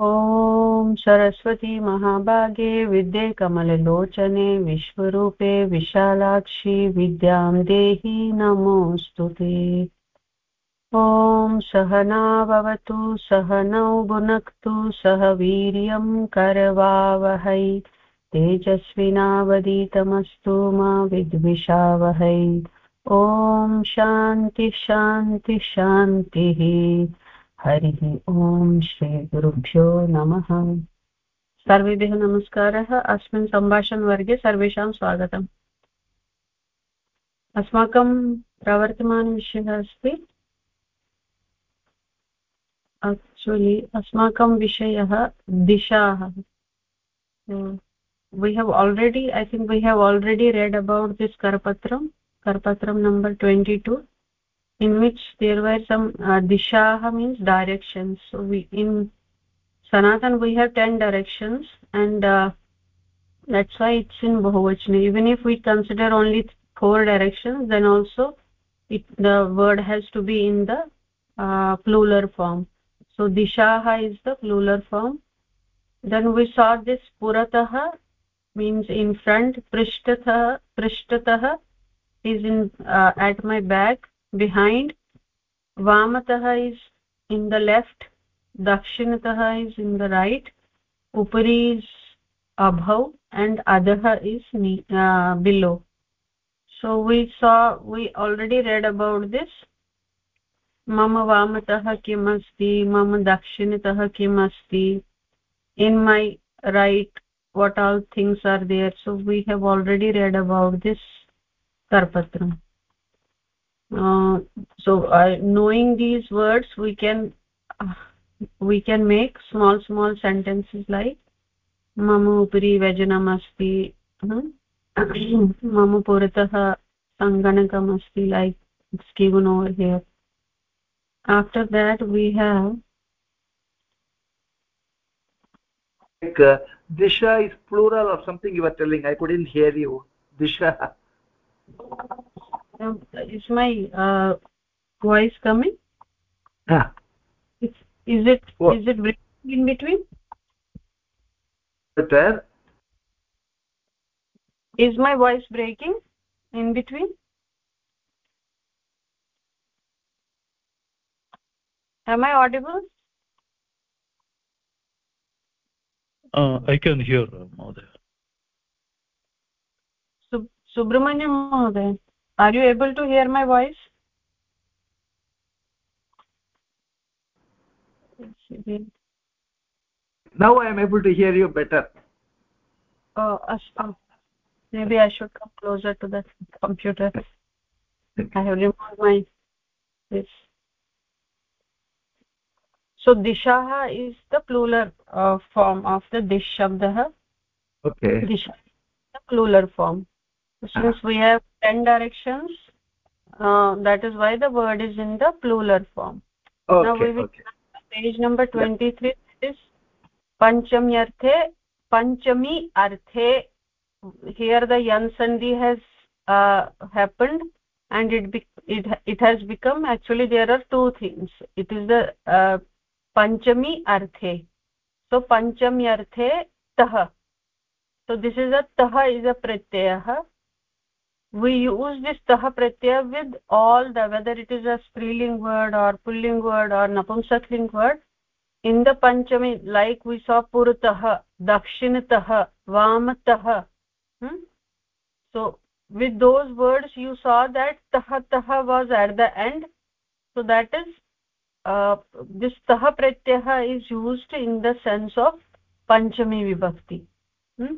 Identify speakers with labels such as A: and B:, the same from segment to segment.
A: ॐ सरस्वती महाभागे विद्ये कमललोचने विश्वरूपे विशालाक्षि विद्यां देहि नमोऽस्तु ते। ॐ सहना भवतु सहनौ भुनक्तु, सह वीर्यं करवावहै। तेजस्विनावदीतमस्तु मा विद्विषावहै। ॐ शान्तिः शान्तिः शान्तिः। हरिः ॐ श्रीगुरुभ्यो नमः। सर्वेभ्यः नमस्कारः। अस्मिन् सम्भाषणवर्गे सर्वेषां स्वागतम्। अस्माकं प्रवर्तमानविषयः अस्ति। आक्चुलि अस्माकं विषयः दिशाः। We have already, i think we have already read about this karpatram. Karpatram number 22 in which there were some uh, dishaha means directions. So we in sanatan we have 10 directions and uh, that's why it's in bahuvachana. Even if we consider only four directions then also it the word has to be in the uh, plural form. So dishaha is the plural form. Then we saw this puratah means in front prishtatah prishtatah is in uh, at my back behind vamatah is in the left dakshinatah is in the right upari is above and adah is uh, below so we saw we already read about this मम वामतः किम् अस्ति मम दक्षिणतः किम् अस्ति in my right what all things are there so we have already read about this karpatram uh, so knowing these words we can uh, we can make small small sentences like mama upari vajanam asti mama puratah sanganakam asti like it's given over here. After that we have
B: like uh, disha is plural of something you were telling. I couldn't hear you. Disha
A: is my uh, voice coming?
B: Yeah.
A: Is, is it what? is it breaking in between?
B: Better
A: is my voice breaking in between? Am i audible?
C: Uh, i can hear mohoday
A: Sub subramanyam mohoday are you able to hear my voice?
B: Now i am able to hear you better.
A: Oh uh, maybe i should come closer to the computer. I have removed my this so dishaha is the plural uh, form of the dish shabdah
B: okay.
A: Disha the plural form since we have 10 directions uh, that is why the word is in the plural form
B: okay,
A: now we will
B: okay.
A: page number 23 yeah. is panchami arthe panchami arthe here the yan sandhi has uh, happened and it be, it it has become actually there are two things it is the uh, panchami arthe so panchami arthe tah so this is a tah is a pratyaya we use this tah pratyaya with all the whether it is a striling word or pulling word or napumsakling word in the panchami like we saw puratah dakshinatah vamatah hmm? so with those words you saw that tah tah was at the end so that is uh, this tah pratyaya is used in the sense of panchami vibhakti hmm?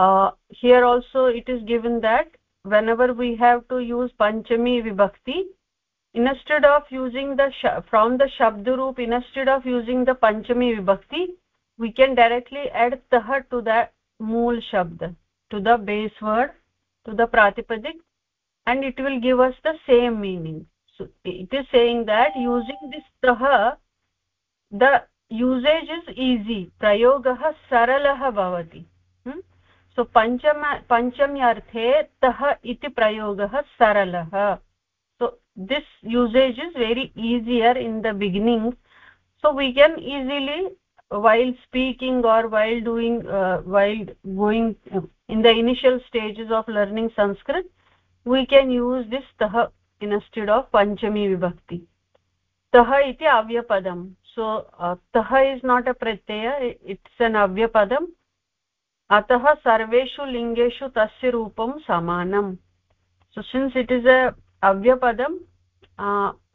A: Uh, here also it is given that whenever we have to use panchami vibhakti instead of using the from the shabd roop instead of using the panchami vibhakti we can directly add tah to the mool shabd to the base word to the pratipadik and it will give us the same meaning so it is saying that using this tah the usage is easy prayogah saralah bhavati? सो पञ्चम पञ्चम्यर्थे तः इति प्रयोगः सरलः so this usage is very easier in the beginning so we can easily while speaking or while doing while going in the initial stages of learning Sanskrit we can use this तः instead of पञ्चमी विभक्ति तः इति अव्यपदम् so uh, tah is not a pratyaya it's an avyapadam. अतः सर्वेषु लिङ्गेषु तस्य रूपं समानम्। सो सिन्स् इट् इस् अव्यपदम्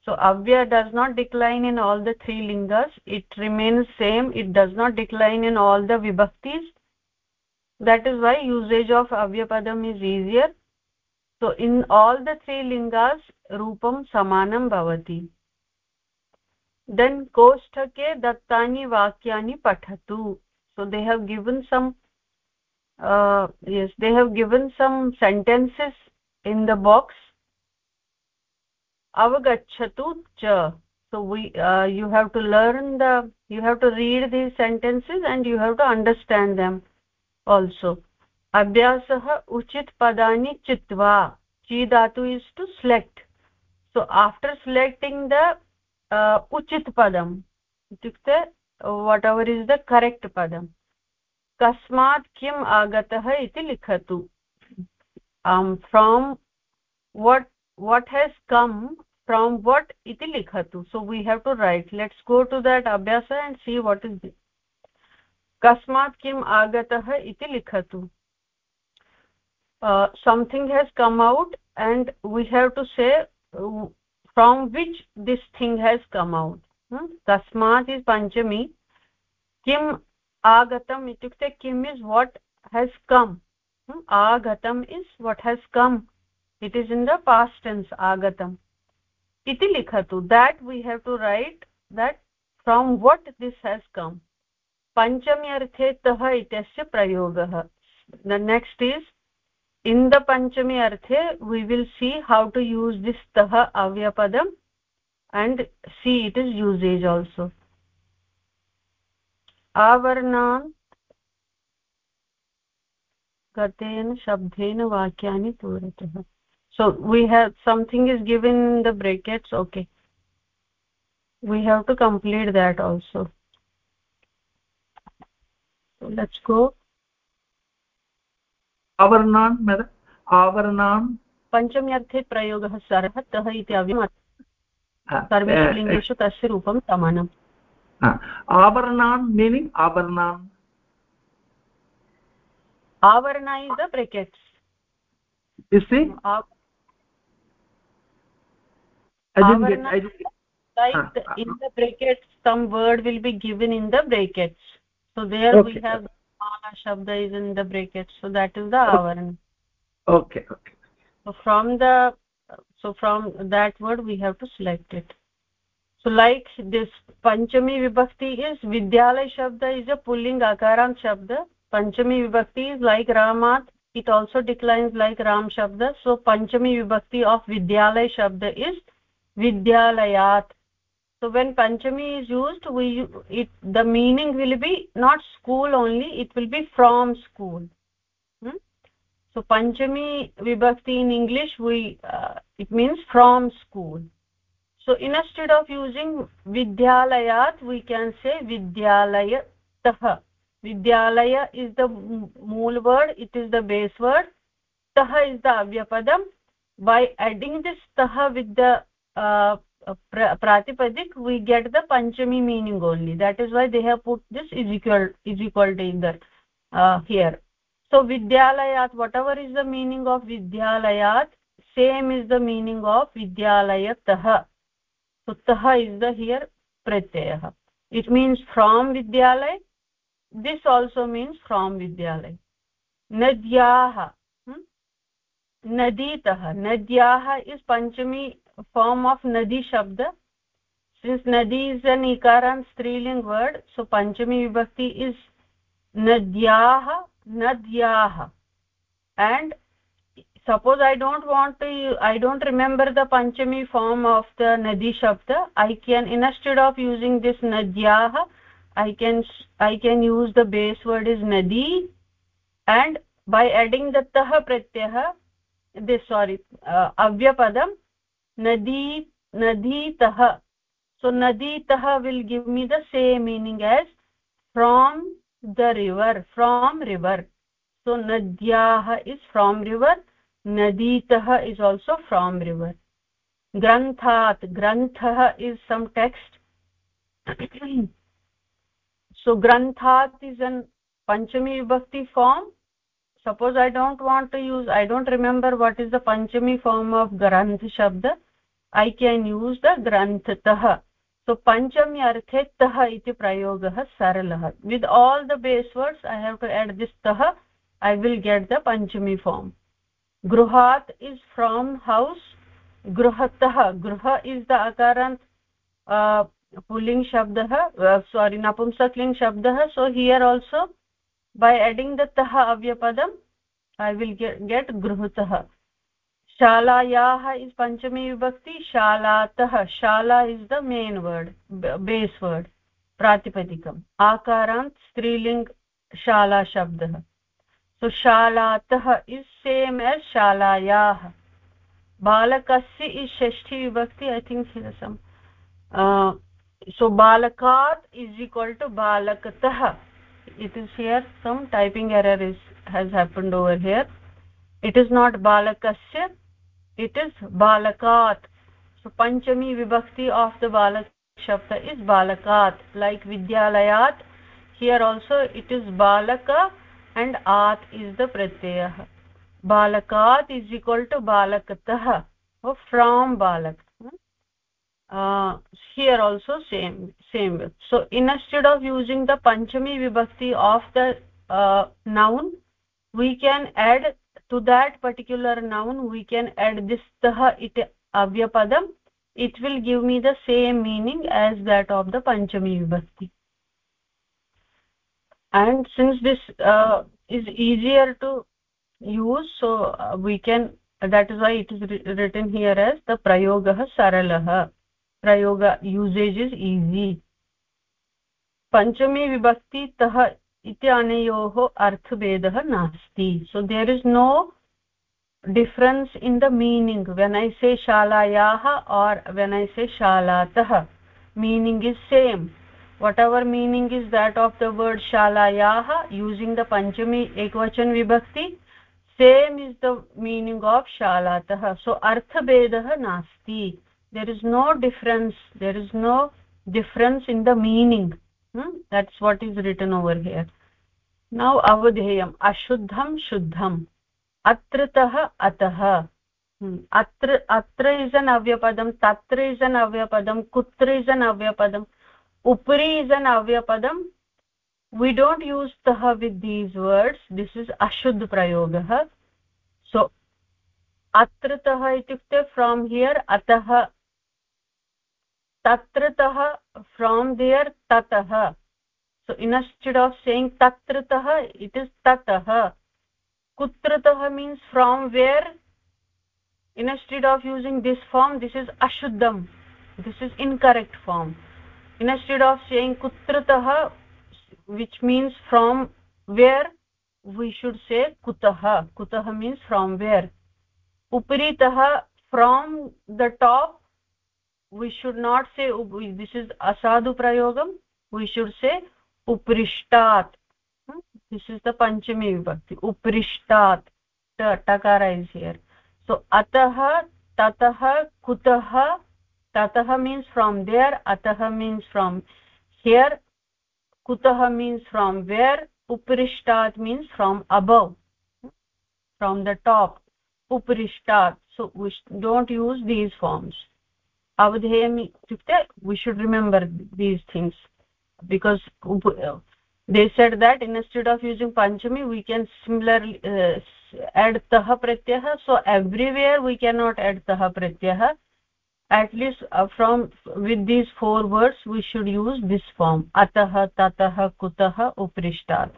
A: so अव्य does not decline in all the three लिङ्गस् it remains same it does not decline in all the विभक्तीस् that is why usage of अव्यपदम् is easier so in all the three लिङ्गास् रूपं समानं भवति then कोष्ठके दत्तानि वाक्यानि पठतु so they have given some uh, yes they have given some sentences in the box. Avagachatu cha. So we uh, you have to learn the you have to read these sentences and you have to understand them also. Abhyasah uchit padani chitva. Chi dhatu is to select. So after selecting the uh, uchit padam itukte whatever is the correct padam कस्मात् किम् आगतः इति लिखतु। From what what has come from what इति लिखतु। So we have to write let's go to that अभ्यास and see what is कस्मात् किम् आगतः इति लिखतु। Something has come out and we have to say from which this thing has come out कस्मात् is पञ्चमी। किम् आगतम इत्युक्ते किम् is what has come? Hmm, आगतम् is what has come? It is in the past tense आगतम्। इति लिखतु। That we have to write that from what this has come पञ्चमी अर्थे तः इत्यस्य प्रयोगः। The next is in the पञ्चमी अर्थे we will see how to use this तः अव्यपदम् and see it is usage also आवरण गतेन शब्देन वाक्यानि पूरतः। So we have something is given the brackets okay we have to complete that also let's go
B: आवर्णान् आवर्णान्।
A: पञ्चम्यर्थे प्रयोगः सरः
B: avarnan meaning avarnan
A: avarna is the brackets
B: you see I didn't get, I didn't
A: like the, in the brackets some word will be given in the brackets so there
B: okay.
A: we have mana shabda is in the brackets so that is the avarana
B: okay okay.
A: So from the so from that word we have to select it so like this panchami vibhakti is vidyalay shabda is a pulling akarant shabda panchami vibhakti is like ramat it also declines like ram shabda so panchami vibhakti of vidyalay shabda is vidyalayat so when panchami is used we it the meaning will be not school only it will be from school hmm? so panchami vibhakti in english we uh, it means from school so instead of using vidyalayat we can say vidyalayatah vidyalaya is the mool word it is the base word. Tah is the avyapadam. By adding this tah with the uh, pratipadik we get the panchami meaning only. That is why they have put this is equal is equal to in the uh, here. So vidyalayat whatever is the meaning of vidyalayat same is the meaning of vidyalayatah so is the here pratyayah it means from vidyalay this also means from vidyalay nadyah hmm? naditah nadyah is panchami form of nadi shabda since nadi is an ikaran striling word so panchami vibhakti is nadyah nadyah and suppose i don't want to i don't remember the panchami form of the nadi shabda i can instead of using this nadyah i can i can use the base word is nadi and by adding the tah pratyah this sorry uh, avyapadam nadi naditah so naditah will give me the same meaning as from the river from river so nadyah is from river naditah is also from river granthat granthah is some text so granthat is an panchami vibhakti form suppose i don't want to use i don't remember what is the panchami form of granth shabd i can use the granthatah so panchami arthe tah iti prayogah saralah with all the base words i have to add this tah i will get the panchami form gruhat is from house gruhatah gruha is the akarant uh, pulling shabdah uh, sorry napumsakling shabdah so here also by adding the tah avyapadam i will get, get gruhutah शालायाः is पञ्चमी विभक्ति शालातः शाला is the main word base word प्रातिपदिकम् आकारान्त् स्त्रीलिङ्ग् शाला शब्दः so शालातः इस् सेम एज शालायाः। बालकस्य इस् षष्ठी विभक्ति ऐ थिङ्क् सम् सो बालकात् is equal to बालकतः। It is here some typing error is has happened over here it is not बालकस्य इट् इस् बालकात्। सो पञ्चमी विभक्ति आफ् द बालक शब्द इस् बालकात्। लैक् विद्यालयात् हियर् आल्सो इट् इस् बालक एण्ड् आत् इस् द प्रत्ययः। Balakat is equal to balakatah or from balak uh, here also same same so instead of using the panchami vibhakti of the uh, noun we can add to that particular noun we can add this tah it avyapadam it will give me the same meaning as that of the panchami vibhakti. And since this uh, is easier to use so uh, we can that is why it is written here as the prayogah saralah usage is easy पञ्चमी विभक्ति तः इति अनयोः अर्थभेदः नास्ति so there is no difference in the meaning when i say shalayah or when i say shalatah meaning is same whatever meaning is that of the word shalayah using the panchami ekvachan vibhakti same is the meaning of shalatah so artha bedah nasti there is no difference there is no difference in the meaning hmm? that's what is written over here now avadheyam ashuddham shuddham atratah atah atra atra is an avyapadam tatra is an avyapadam kutra is an avyapadam upri is an avyapadam we don't use tah with these words. This is ashuddh prayogah. So atratah itukte from here atah tatratah from there tatah so instead of saying tatratah it is tatah kutratah means from where? Instead of using this form this is ashuddham. This is incorrect form. Instead of saying kutratah which means from where we should say kutah kutah means from where uparitah from the top we should not say this is asadu prayogam we should say uprishtat hmm? this is the panchami vibhakti uprishtat takara is here so atah tatah kutah tatah means from there atah means from here kutah means from where uprishtat means from above from the top uprishtat so we don't use these forms. Avadheyam we should remember these things. Because they said that instead of using panchami we can similarly uh, add tah pratyah. So everywhere we cannot add tah pratyah at least uh, from with these four words we should use this form. Atah tatah kutah uprishtat.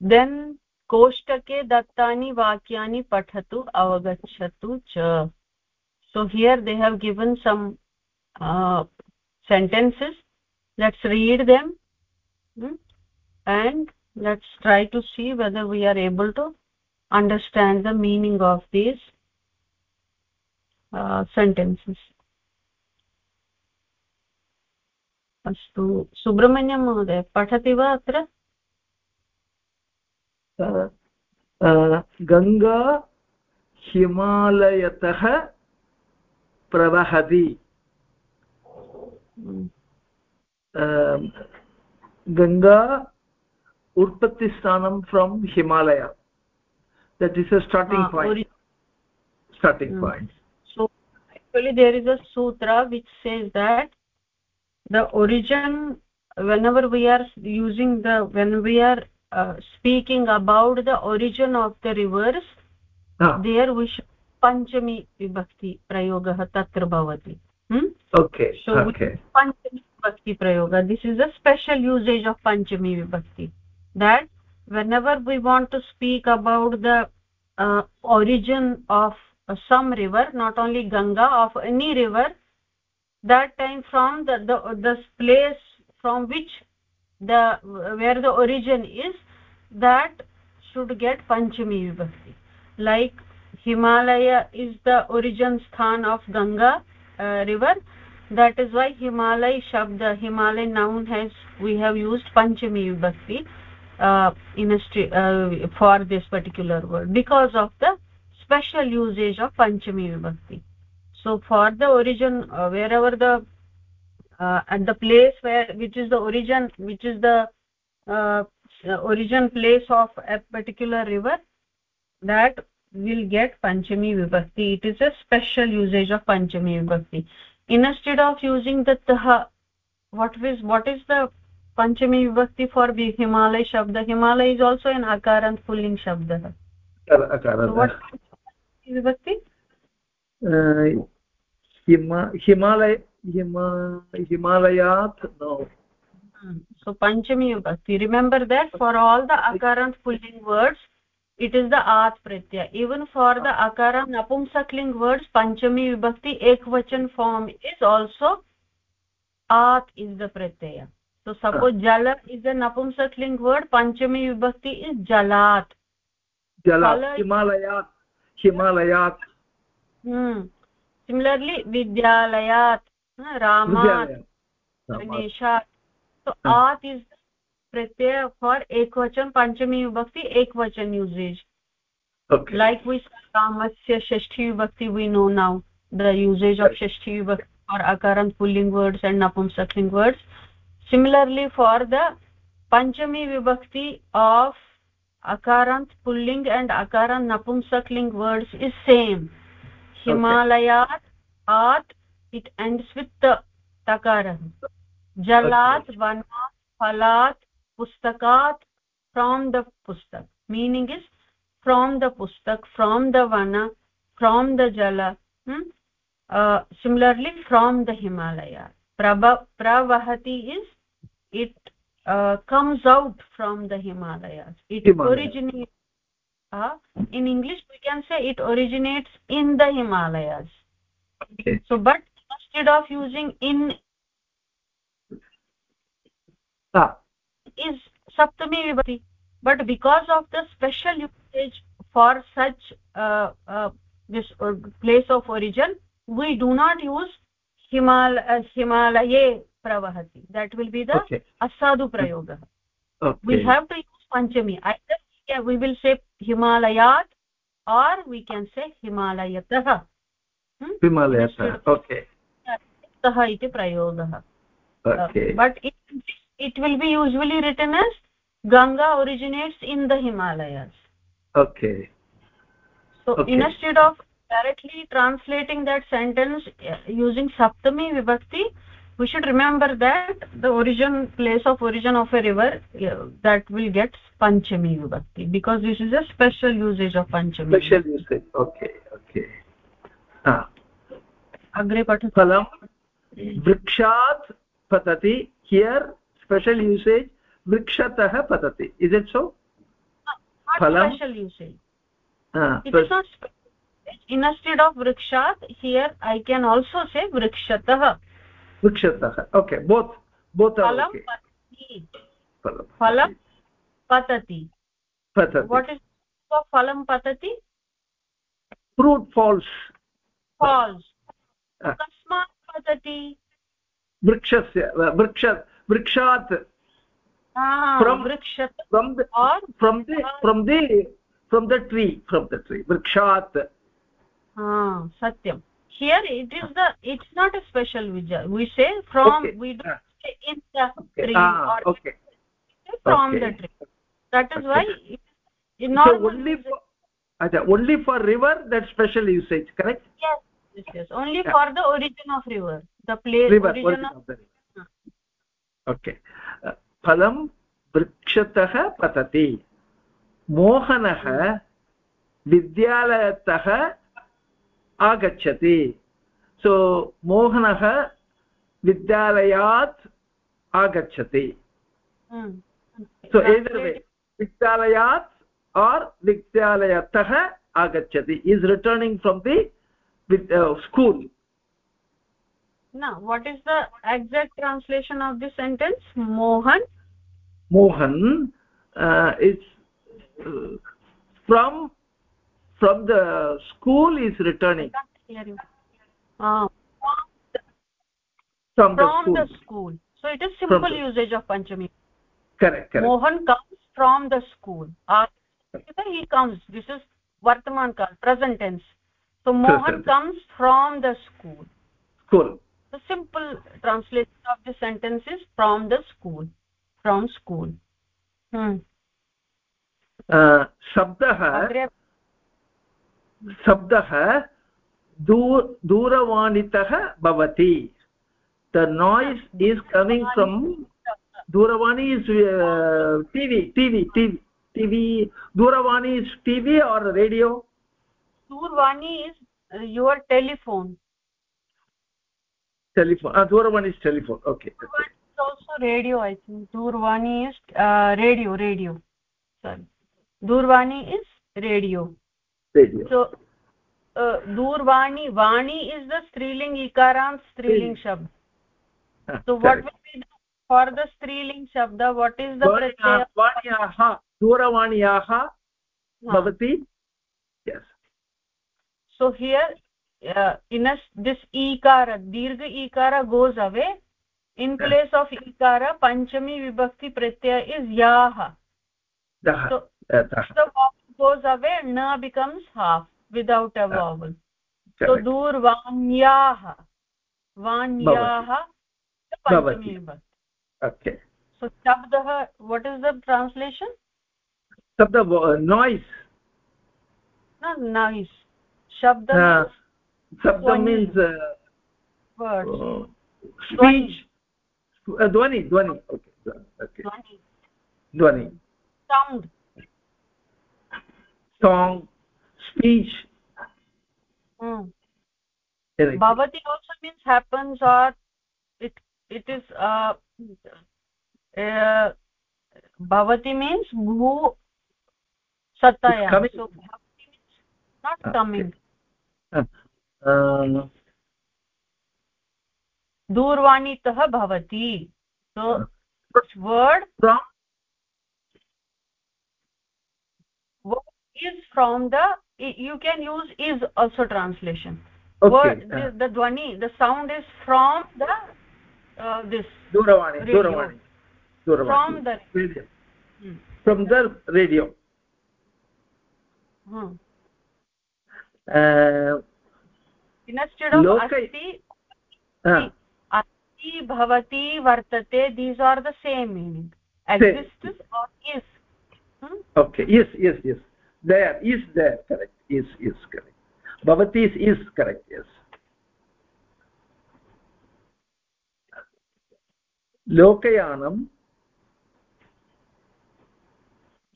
A: Then koštake dattani vakyani pathatu avagachhatu cha. So here they have given some uh, sentences. Let's read them. Hmm? And let's try to see whether we are able to understand the meaning of these. Sentences. अस्तु सुब्रह्मण्यं महोदय पठति वा अत्र?
B: गङ्गा हिमालयतः प्रवहति। Ganga उत्पत्तिस्थानं from Himalaya. Starting uh, point. starting mm. point.
A: so actually there is a sutra which says that the origin whenever we are using the when we are uh, speaking about the origin of the rivers ah. there we should panchami vibhakti prayogah tatra bhavati
B: hmm? okay
A: so okay panchami vibhakti prayoga this is a special usage of panchami vibhakti that whenever we want to speak about the uh, origin of some river not only ganga of any river that time from the, the the place from which the where the origin is that should get panchami vibhakti. Like himalaya is the origin sthan of ganga uh, river. That is why himalay shabd himalay noun has we have used panchami vibhakti uh, in a uh, for this particular word. Because of the special usage of panchami vibhakti. So for the origin uh, wherever the uh, at the place where which is the origin which is the uh, origin place of a particular river that will get panchami vibhakti. It is a special usage of panchami vibhakti. Instead of using the tah what is what is the panchami vibhakti for himalay shabda? Himalay is also an akarant pulling shabda.
B: Akarant so
A: what
B: किं भवति Himalaya हिमालयात्
A: so पञ्चमी अस्ति remember that for all the अकरन्त् पुल्लिङ्ग् words it is the आत् प्रत्यय even for the अकरन् अपुंसक्लिङ्ग् words पञ्चमी विभक्ति एकवचन फार्म् इस् आल्सो आत् इस् द प्रत्यय सो सपोज् जल इस् अ नपुंसक्लिङ्ग् वर्ड् पञ्चमी विभक्ति
B: इस् जलात् जलात्
A: हिमालयात् हिमालयात्। हम्म। सिमिलर्लि विद्यालयात् रामात् सो आत् इस् प्रत्यय फार् एकवचन पञ्चमी विभक्ति एकवचन
B: यूसेज्
A: लैक् वि रामस्य षष्ठी विभक्ति we know now the usage of षष्ठी विभक्ति फार् अकारन् पुल्लिङ्ग् वर्ड्स् एण्ड् नपुंसक्लिङ्ग् वर्ड्स् सिमिलर्लि फार् द पञ्चमी विभक्ति of akarant pulling and akarant napumsakling words is same himalayat okay. at it ends with the takara jalat okay. vanat phalat pustakat from the pustak meaning is from the pustak from the vana from the jala hmm? uh, similarly from the himalaya pravahati is it uh, comes out from the himalayas it Himalaya. originates uh, in english we can say it originates in the himalayas
B: okay
A: so but instead of using in
B: ah.
A: is saptami vibhakti but because of the special usage for such uh, uh, this uh, place of origin we do not use himal uh, himalaye pravahati that will be the okay. asadu prayoga
B: okay.
A: we have to use panchami either yeah, we will say himalayat or we can say himalayatah
B: hmm? himalayatah okay
A: tah iti prayogah
B: okay
A: uh, but it, it will be usually written as ganga originates in the himalayas
B: okay
A: so okay. instead of directly translating that sentence uh, using saptami vibhakti we should remember that the origin place of origin of a river yeah, that will get panchami vibhakti because this is a special usage of panchami
B: special usage okay okay ha
A: agre patatu
B: phalam vrikshat patati here special usage vrikshatah patati is it so
A: phalam special usage
B: ah
A: it is not instead of vrikshat here i can also say vrikshatah
B: वृक्षतः okay both both
A: फलं पतति। फलं पतति।
B: Fruit false
A: false कस्मात् पतति?
B: वृक्षस्य वृक्ष वृक्षात्।
A: From
B: the tree from the tree
A: वृक्षात्। सत्यं here it is the it's not a special vijay we say from
B: okay.
A: we do say in the
B: okay.
A: tree
B: ah,
A: or
B: okay
A: from
B: okay.
A: the tree that is
B: okay.
A: why in
B: so only for Acha, only for river that special usage correct
A: yes yes, yes. only
B: yeah.
A: for the origin of river the place
B: river,
A: origin,
B: origin
A: of,
B: of the river okay फलं वृक्षतः पतति मोहनः विद्यालयतः आगच्छति। सो so, मोहनः विद्यालयात् आगच्छति। सो एतद्वे विद्यालयात् or विद्यालयतः आगच्छति। Is returning from the
A: school what is the exact translation of the sentence Mohan.
B: Mohan is from from the school is returning?
A: Uh,
B: from,
A: from
B: the, school.
A: the school. so it is simple the, usage of panchami.
B: Correct correct.
A: Mohan comes from the school. Uh, he comes. This is vartaman kal present tense. So mohan comes from the school.
B: School.
A: The simple translation of the sentence is from the school. From school. Hmm.
B: Uh, शब्दः दूरवाणीतः भवति। The noise is coming from दूरवाणी is T V T V T V T V दूरवाणी is T V or radio
A: दूरवाणी is your
B: telephone telephone दूरवाणी is telephone okay
A: radio I think दूरवाणी is radio radio
B: दूरवाणी
A: is radio दूरवाणी वाणी is the स्त्रीलिंग इकारान स्त्रीलिंग शब्द so what will be for the
B: स्त्रीलिंग शब्द वट इज़
A: दाणिया दूरवाणिया सो हियर इन दिस ईकार दीर्घ ईकार goes away in place of ईकार पंचमी विभक्ति प्रत्यय is yeah goes away na becomes half without a vowel. So durvanyah vanyah panchami
B: okay.
A: So shabdah what is the translation?
B: Shabda uh, noise.
A: No noise. Shabda
B: uh, shabda means uh,
A: words.
B: uh, speech. Dhvani dhvani okay okay dhvani
A: sound
B: song speech
A: hmm. bhavati also means happens or it it is uh, uh bhavati means bhu sataya so bhavati means not
B: okay.
A: coming
B: uh,
A: दूरवाणीतः भवति word
B: from
A: word is from the you can use is also translation
B: okay.
A: word the, the dhvani the sound is from the uh, this
B: duravani
A: radio.
B: duravani duravani
A: from the
B: radio hmm. from the radio
A: hmm.
B: uh,
A: instead of asti asti bhavati vartate these are the same meaning exists or is
B: hmm? okay yes yes yes there is there correct is is correct bhavati is is correct yes लोकयानं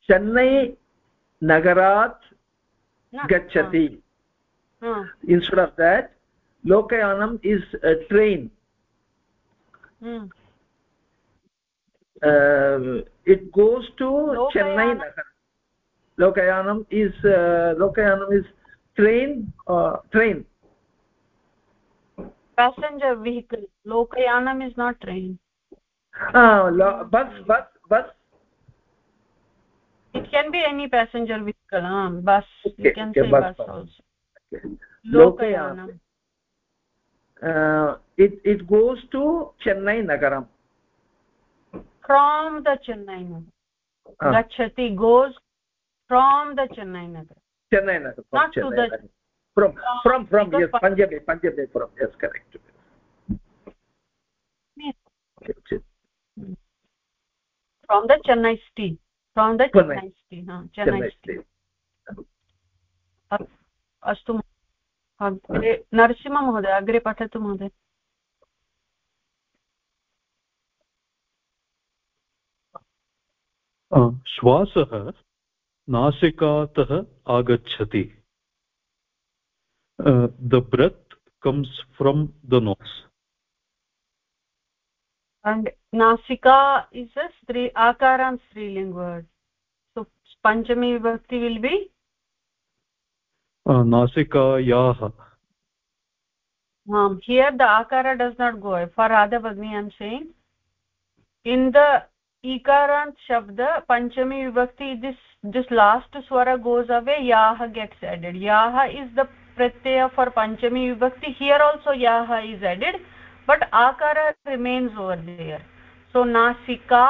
B: चेन्नै नगरात् गच्छति instead of that lokayanam is a train
A: hmm.
B: uh, it goes to
A: Lokayanam.
B: chennai nagar lokayanam is uh, lokayanam is train uh, train.
A: Passenger vehicle. Lokayanam is not train.
B: Ah lo bus bus bus.
A: It can be any passenger vehicle huh? bus.
B: Okay,
A: you can
B: okay,
A: say
B: bus,
A: bus,
B: bus.
A: also.
B: Okay.
A: lokayanam.
B: Uh, it it goes to chennai nagaram.
A: From the chennai. Nagar
B: uh,
A: gachati goes from the chennai nagar
B: chennai nagar from
A: not chennai to the
B: from from from yes panjabi panjabi from yes correct
A: from the chennai city from the chennai city ha chennai city अस्तु अग्रे नरसिंहमहोदय अग्रे पठतु महोदय
C: श्वासः नासिकातः आगच्छति the breath comes from the nose
A: and nasika is a stri akaran striling word so panchami vibhakti will be
C: uh, nasikayah
A: um here the akara does not go for radha bhagni i am saying in the ikarant shabda panchami vibhakti this this last swara goes away yah gets added yah is the pratyaya for panchami vibhakti here also yah is added but akara remains over there so nasika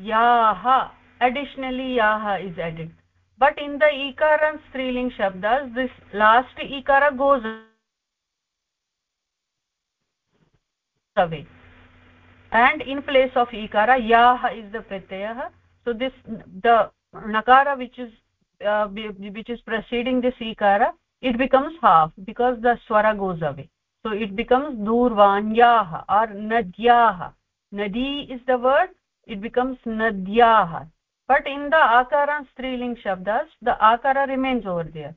A: yaha additionally yaha is added but in the ikara and striling shabdas this last ikara goes away and in place of ikara yaha is the pratyaya so this the nakara which is uh, which is preceding this ikara it becomes half because the swara goes away so it becomes durvanyah or nadyah nadi is the word it becomes nadyah but in the akara striling shabdas the akara remains over there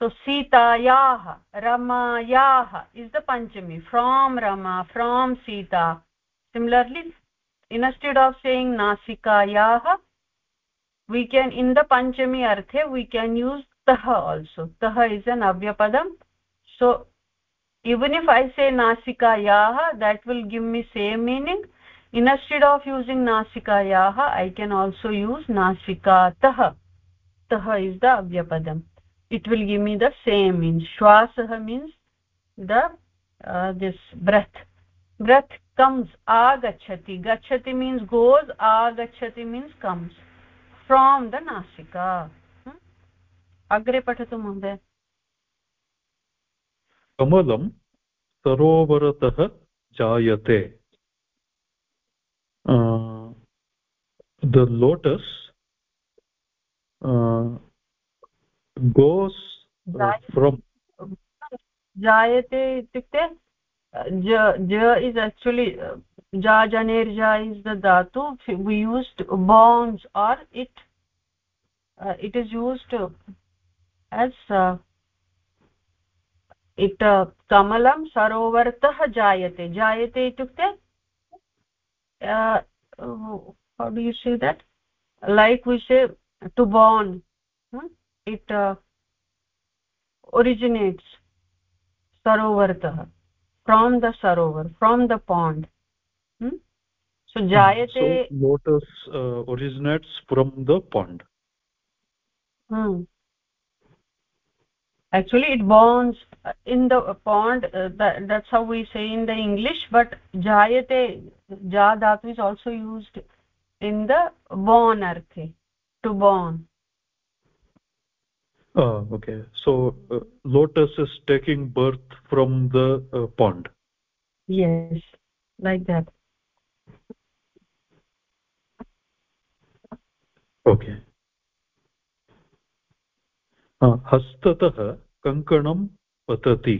A: so sitayah ramayah is the panchami from rama from sita similarly instead of saying nasikayah we can in the panchami arthe we can use tah also tah is an avyapadam so even if i say nasikayah that will give me same meaning instead of using nasikayah i can also use nasikatah tah is the avyapadam it will give me the same means shwasah means the uh, this breath breath comes agachati gachati means goes agachati means comes from the Nashik अग्रे पठतु महोदय
C: कमलं सरोवरतः जायते the lotus goes from
A: जायते इत्युक्ते ज is actually jajanerja is the dhatu. We used bonds or it uh, it is used as uh, it uh, kamalam sarovartah jayate. Jayate itukte uh, how do you say that? Like we say to born hmm? it uh, originates sarovartah from the sarovar from the pond so jayate so
C: lotus uh, originates from the pond.
A: Hmm. actually it bonds in the pond uh, that, that's how we say in the english but jayate ja dhatu is also used in the born arthe to born
C: oh okay. So uh, lotus is taking birth from the uh, pond.
A: Yes like that
C: okay. हस्ततः कङ्कणं पतति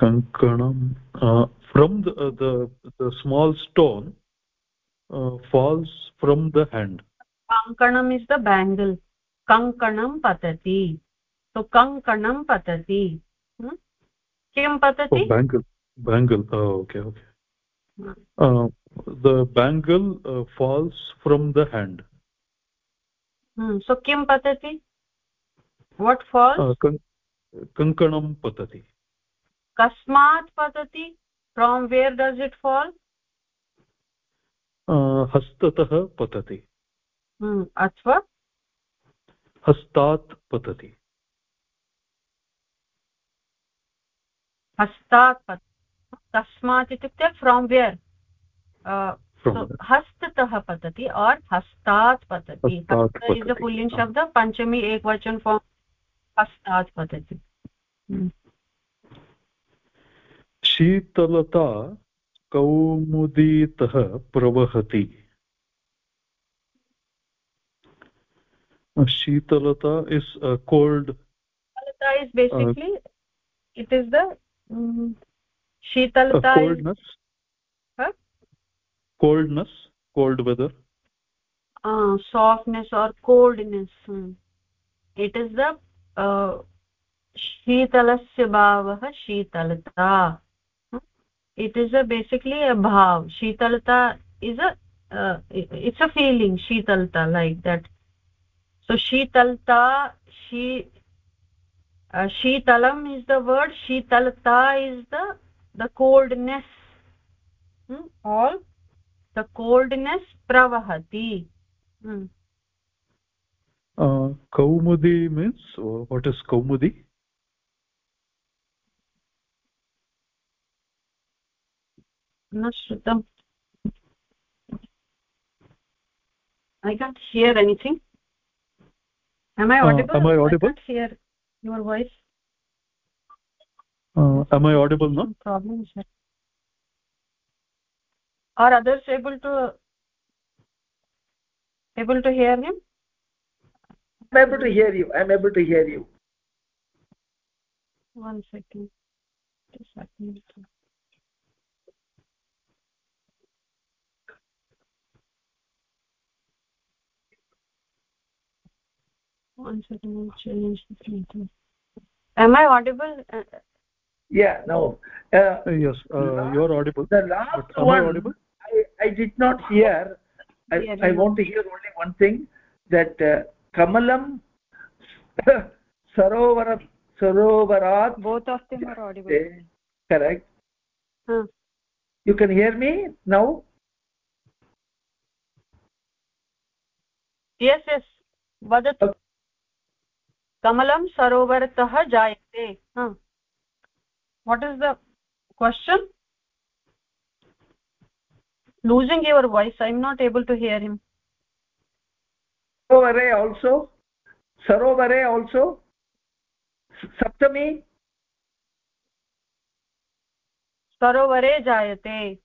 C: कङ्कणं from the small stone falls from the hand
A: कङ्कणम् is the bangle कङ्कणं पतति so kankanam patati hmm? kim patati
C: oh, bangle. Bangle. Oh hmm. uh, the bangle uh, falls from the hand
A: hmm. so kim patati what falls uh, kan
C: kankanam patati
A: kasmat patati from where does it fall
C: हस्ततः पतति
A: अथवा
C: हस्तात् पतति
A: हस्तात् पतति कस्मात् इत्युक्ते from वेर् हस्ततः पतति और् हस्तात् पतति इस् द पुल्लिङ्ग् शब्द पञ्चमी एकवचन फार्म् हस्तात् पतति हम्म।
C: शीतलता कौमुदीतः प्रवहति। शीतलता इस् कोल्ड्
A: शीतलता is basically it is the शीतलता
C: coldness coldness cold weather
A: softness or coldness hmm. it is the uh, शीतलस्य भावः शीतलता it is a basically a bhav shitalata is a uh, it's a feeling shitalta like that so shitalta she uh, shitalam is the word shitalta is the the coldness hmm? all the coldness pravahati hmm.
C: uh, kaumudi means what is kaumudi
A: न श्रुतम् i can't hear anything am i audible
C: uh, am i audible I
A: hear your voice
C: uh, am i audible now
A: problem sir are others able to able to hear him?
B: I'm able to hear you. I'm able to hear you.
A: One second. Just a second one second change the am i audible? Uh,
B: yeah no.
C: Uh, yes uh, you are audible.
B: the last am one, I, audible? I, did not hear i, yeah, I want to hear only one thing that uh, kamalam sarovarat sarovarat
A: both of them are audible
B: correct
A: huh.
B: you can hear me now
A: yes yes vadatu okay. कमलं सरोवरतः जायते what is the question losing your voice i'm not able to hear him.
B: Sarovare also. Sarovare also. Saptami.
A: Sarovare jayate.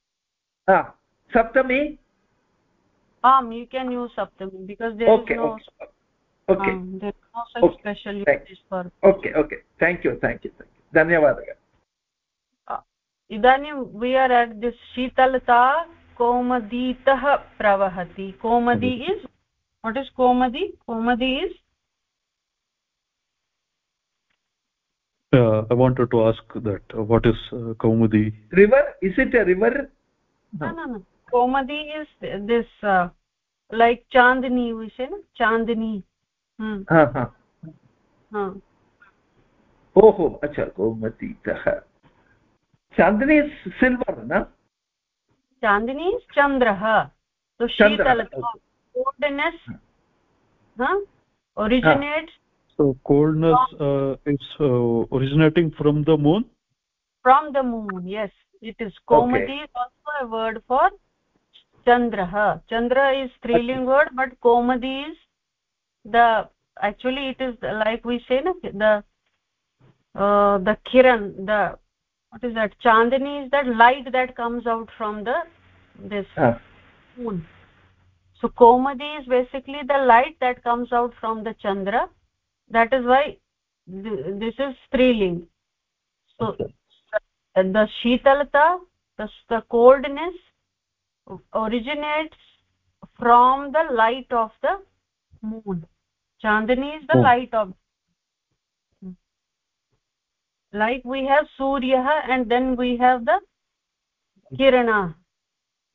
B: Ah saptami.
A: Um you can use saptami because there
B: okay,
A: is no
B: okay. okay.
A: Um, there is no okay. special usage for
B: okay okay. Thank you thank you thank you.
A: Uh, we are at this shitalata कोमदीतः प्रवहति कोमदी is what is कोमदी कोमदी is
C: uh, i wanted to ask that uh, what is uh, kaumudi
B: river is it a river
A: no no no komadi is this uh, like chandni we say no chandni
B: ओहो अच्छा गोमतीतः Chandni silver न
A: चांदनी चंद्र। तो
C: शीतलताजिनेट coldness is originating from the moon
A: from the moon yes it is Komti is also a word for चंद्र चंद्र is थ्रीलिंग word but कोमदी is the actually it is like we say ना the the Kiran the what is that? Chandani is that light that comes out from the this uh. moon. So komadi is basically the light that comes out from the chandra. That is why th this is striling. So the shitalata the, the coldness originates from the light of the moon. Chandani is the oh. light of like we have surya and then we have the kirana.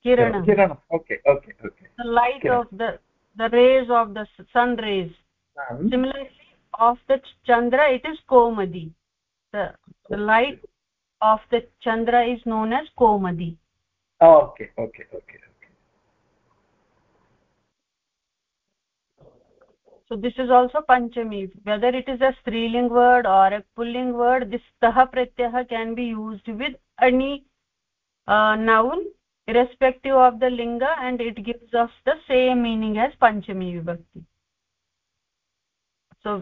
A: Kirana.
B: Kirana. Okay okay okay.
A: The light kirana. of the the rays of the sun rays. Um. similarly of the chandra it is komadi. The the light of the chandra is known as komadi.
B: Okay okay okay
A: so this is also panchami whether it is a striling word or a pulling word this tah pratyah can be used with any uh, noun irrespective of the linga and it gives us the same meaning as panchami vibhakti so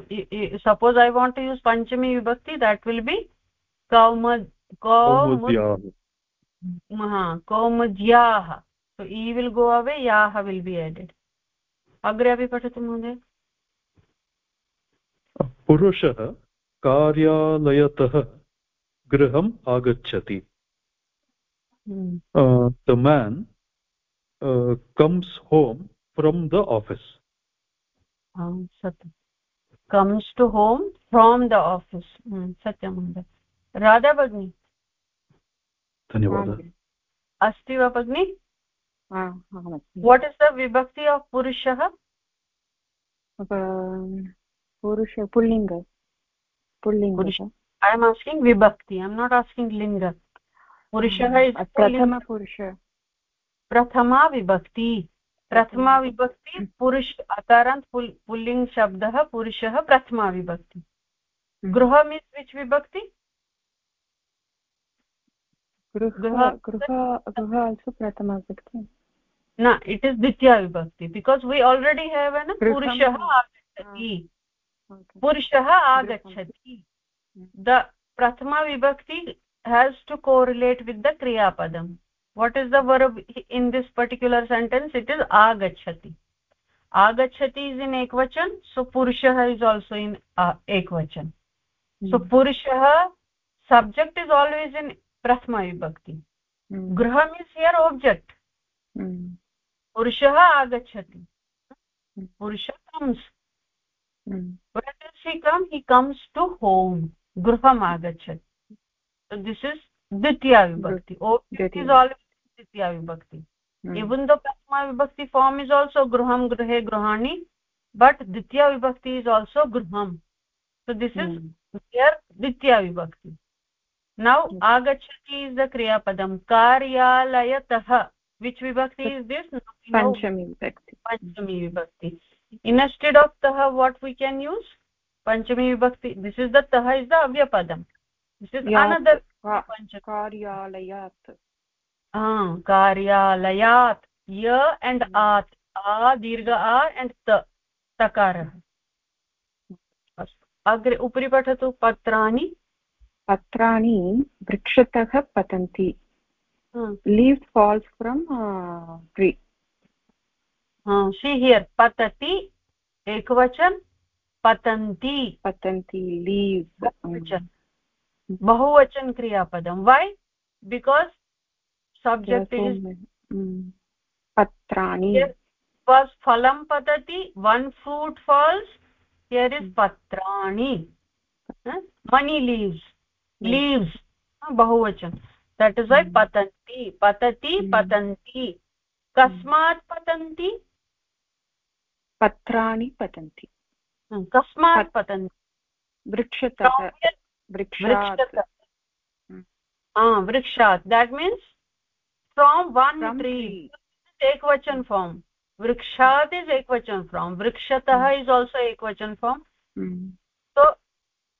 A: suppose i want to use panchami vibhakti that will be kaumad kaumadyah kaumadyah so e will go away yah will be added अग्रे अपि पठतु महोदय
C: पुरुषः कार्यालयतः गृहम् आगच्छति। The man comes home from the
A: office comes to home from the office. सत्यं महोदय। राधा भगिनी।
C: धन्यवादः।
A: अस्ति वा भगिनि? वाट् इस् द विभक्ति आफ् पुरुषः?
D: पुरुष पुल्लिङ्ग पुल्लिङ्ग
A: ऐ एम् आस्किङ्ग् विभक्ति ऐ एम् नाट् आस्किङ्ग् लिङ्ग पुरुषः
D: प्रथमपुरुष
A: प्रथमा विभक्ति प्रथमा विभक्ति पुरुष अकारान्त् पुल्लिङ्ग् शब्दः पुरुषः प्रथमा विभक्ति। गृहम् इस् विच् विभक्ति न इट् इस् द्वितीया विभक्ति because we already have an पुरुषः आगच्छति पुरुषः आगच्छति। The hmm. प्रथमा विभक्ति has to correlate with the क्रियापदम् what is the verb in this particular sentence it is आगच्छति आगच्छति इस् इन् एकवचन् सो पुरुषः इस् आल्सो इन् एकवचन् सो पुरुषः सब्जेक्ट् इस् आल्वेस् इन् प्रथमा विभक्ति गृहम् इस् हियर् ओब्जेक्ट् पुरुषः आगच्छति पुरुष mm. he come he comes to home graham agachati so this is द्वितीया विभक्ति is always द्वितीया विभक्ति even though prathama vibhakti form is also gruham gruhe gruhani but ditya vibhakti is also gruham so this is here ditya vibhakti now agachati is the kriya padam karyalayatah which vibhakti is this
D: panchami vibhakti
A: panchami vibhakti instead of tah what we can use panchami vibhakti this is the tah is the avya padam this is another
D: karyalayat
A: कार्यालयात् य and आत् आ दीर्घ आ and त तकारः अस्तु अग्रे उपरि पठतु पत्राणि
D: पत्राणि वृक्षतः पतन्ति leaves falls from tree
A: see here पतति एकवचन पतन्ति
D: पतन्ति लीव् वचन
A: बहुवचन क्रियापदं वै बिकास् सब्जेक्ट्
D: इस्
A: पत्राणि फलं पतति one fruit falls here is पत्राणि मनी लीव्स् लीव्स् बहुवचनं दट् इस् वै पतन्ति पतति पतन्ति कस्मात् पतन्ति
D: पत्राणि पतन्ति।
A: कस्मात् पतन्ति?
D: वृक्षतः वृक्षात्।
A: वृक्षात्। That means from one tree एकवचन फार्म् वृक्षात् इस् एकवचन फार्म् वृक्षतः इस् आल्सो एकवचन form so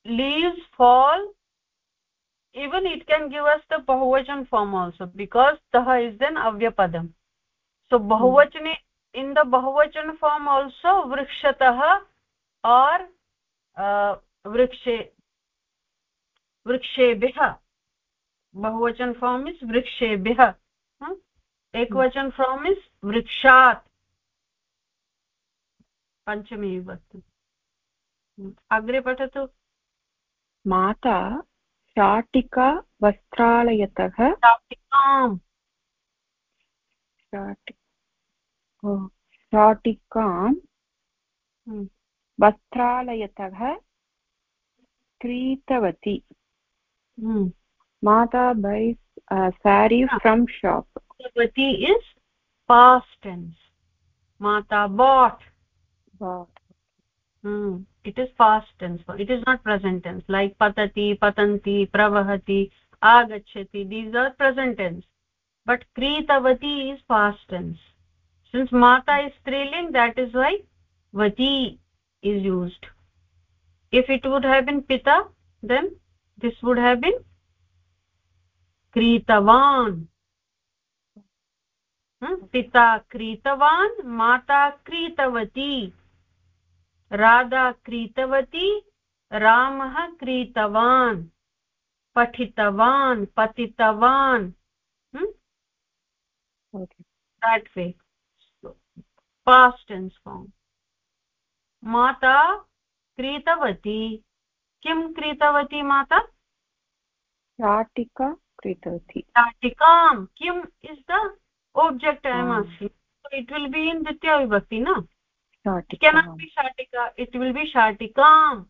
A: leaves fall even it can give us the बहुवचन फार्म् आल्सो बिकास् तः इस् देन् अव्यपदम्। सो बहुवचने in the bahuvachan form also vrikshatah or uh, vrikshe vrikshebhyah bahuvachan form is vrikshebhyah एकवचन from is वृक्षात् पञ्चमी विभक्ति अग्रे पठतु
D: माता शाटिका वस्त्रालयतः
A: शाटिकाम्
D: शाटिकां वस्त्रालयतः क्रीतवती माता buys sari from shop
A: Bhavati is past tense. Mata bought.
D: Bought.
A: Hmm. It is past tense. It is not present tense. Like patati, patanti, pravahati, agachati. These are present tense. But kritavati is past tense. Since mata is striling, that is why vati. is used if it would have been pita then this would have been kritavan hmm? पिता क्रीतवान् माता क्रीतवती राधा क्रीतवती रामः क्रीतवान् पठितवान् पतितवान् that way past tense form माता क्रीतवती किं क्रीतवती माता
D: शाटिका क्रीतवती
A: शाटिकां किम् is the object i am asking so it will be in ditya vibhakti na
D: शाटिका
A: cannot be shatika it will be shatikam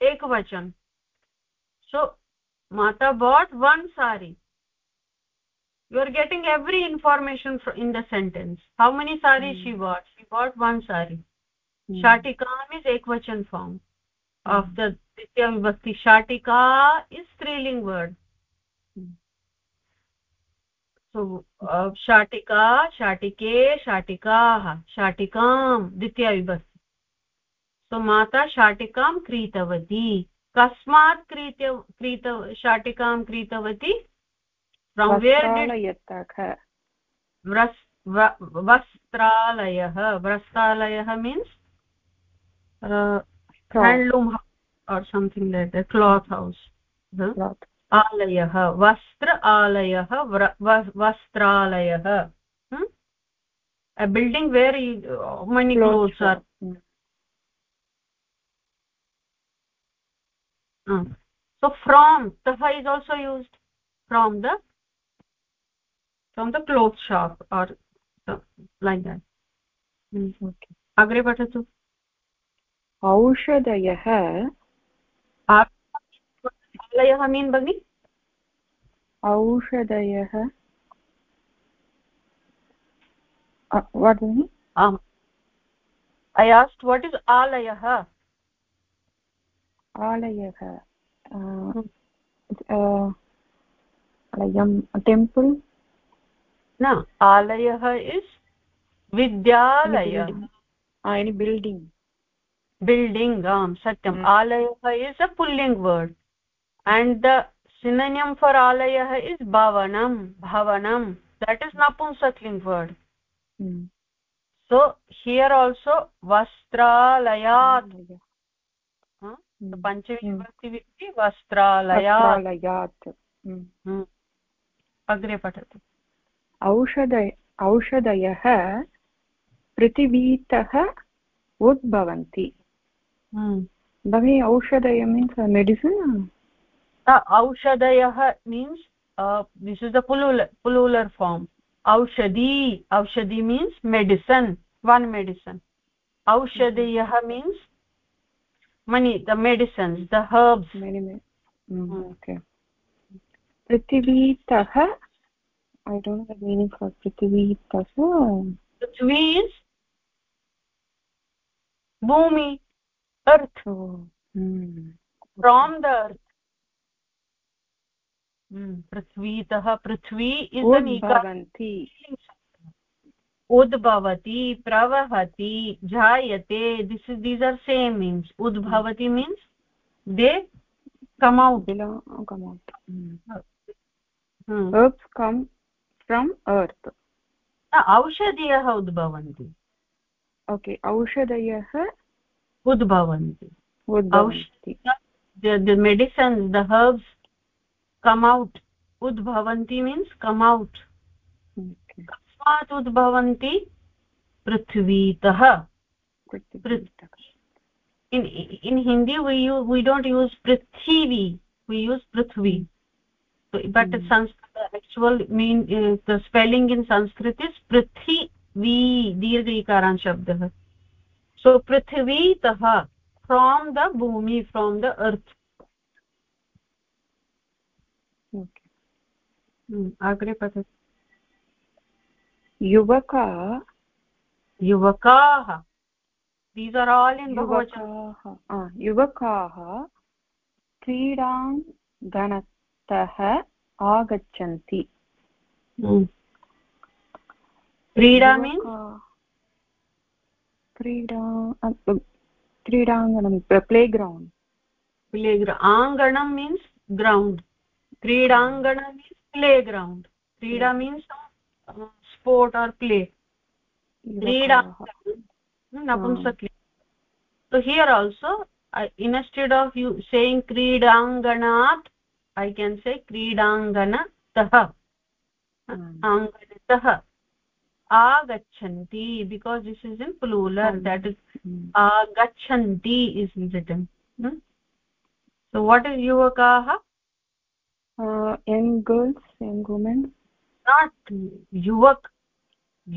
A: ekvachan so mata bought one sari you are getting every information in the sentence how many saris mm. she bought she bought one sari mm. shatikam is ekvachan form mm. of the ditya vibhakti shatika is striling word so uh, शाटिका शाटिके शाटिकाः शाटिकां द्वितीयविभक्ति सो माता शाटिकां क्रीतवती कस्मात् क्रीत क्रीत शाटिकां क्रीतवती वस्त्रालयः वस्त्रालयः means handloom or something like cloth house आलयः वस्त्र आलयः। वस्त्रालयः building where many clothes are so from taha is also used. From the from the cloth shop or like that. Okay. Agre patatu
D: औषधयः
A: आलयः मीन् भगिनि
D: औषधयः वदमि
A: आम् ऐ आस्ट् what is आलयः?
D: आलयः आलयं temple
A: न आलयः इस् विद्यालय
D: बिल्डिङ्ग्
A: बिल्डिङ्ग् आम् सत्यम् आलयः is a pulling word and the synonym for alayah is bhavanam bhavanam that is napumsakling word hmm. so here also vastralayat huh? hmm. panchami vibhakti vibhakti vastralayat अग्रे पठतु
D: औषध औषधयः पृथिवीतः उद्भवन्ति। भगिनि औषधय means medicine
A: औषधयः means this is the plural plural form औषधी औषधि means medicine one medicine औषधयः means many the medicines the herbs
D: पृथिवीतः I don't the meaning for पृथिवीतः
A: पृथ्वी इस् भूमि अर्थ फ्रोम् द अर्थ पृथ्वीतः पृथ्वी
D: उद्भवन्ति
A: उद्भवति प्रवहति जायते this these are same means उद्भवति means they come out
D: come out come from earth
A: औषधयः उद्भवन्ति।
D: Okay औषधयः
A: उद्भवन्ति। Medicine the herbs come out उद्भवन्ति means come out कस्मात् उद्भवन्ति? पृथ्वीतः। In Hindi we you we don't use पृथिवी. We use Prithvi. But hmm. Sanskrit actual mean the spelling in Sanskrit is Prithvi we दीर्घ इकारान शब्द है। So पृथ्वी तह from the भूमि from the earth अग्रे पठत
D: युवका।
A: युवकाः। दीस् आर् आल् इन्
D: युवकाः। हाँ, युवकाः आगच्छन्ति।
A: क्रीडा मीन्स्
D: क्रीडा क्रीडाङ्गणं प्ले ग्रौण्ड्
A: प्ले आङ्गणं मीन्स् ग्रौण्ड् क्रीडाङ्गण मीन्स् प्ले ग्रौण्ड् क्रीडा मीन्स् स्पोर्ट् आर् प्ले क्रीडा so here also I, instead of you saying kridanganat i can say kridanganatah anganatah agachanti because this is in plural that is agachanti is written hmm? so what is yuvakaah
D: uh, young girls young women
A: not yuvak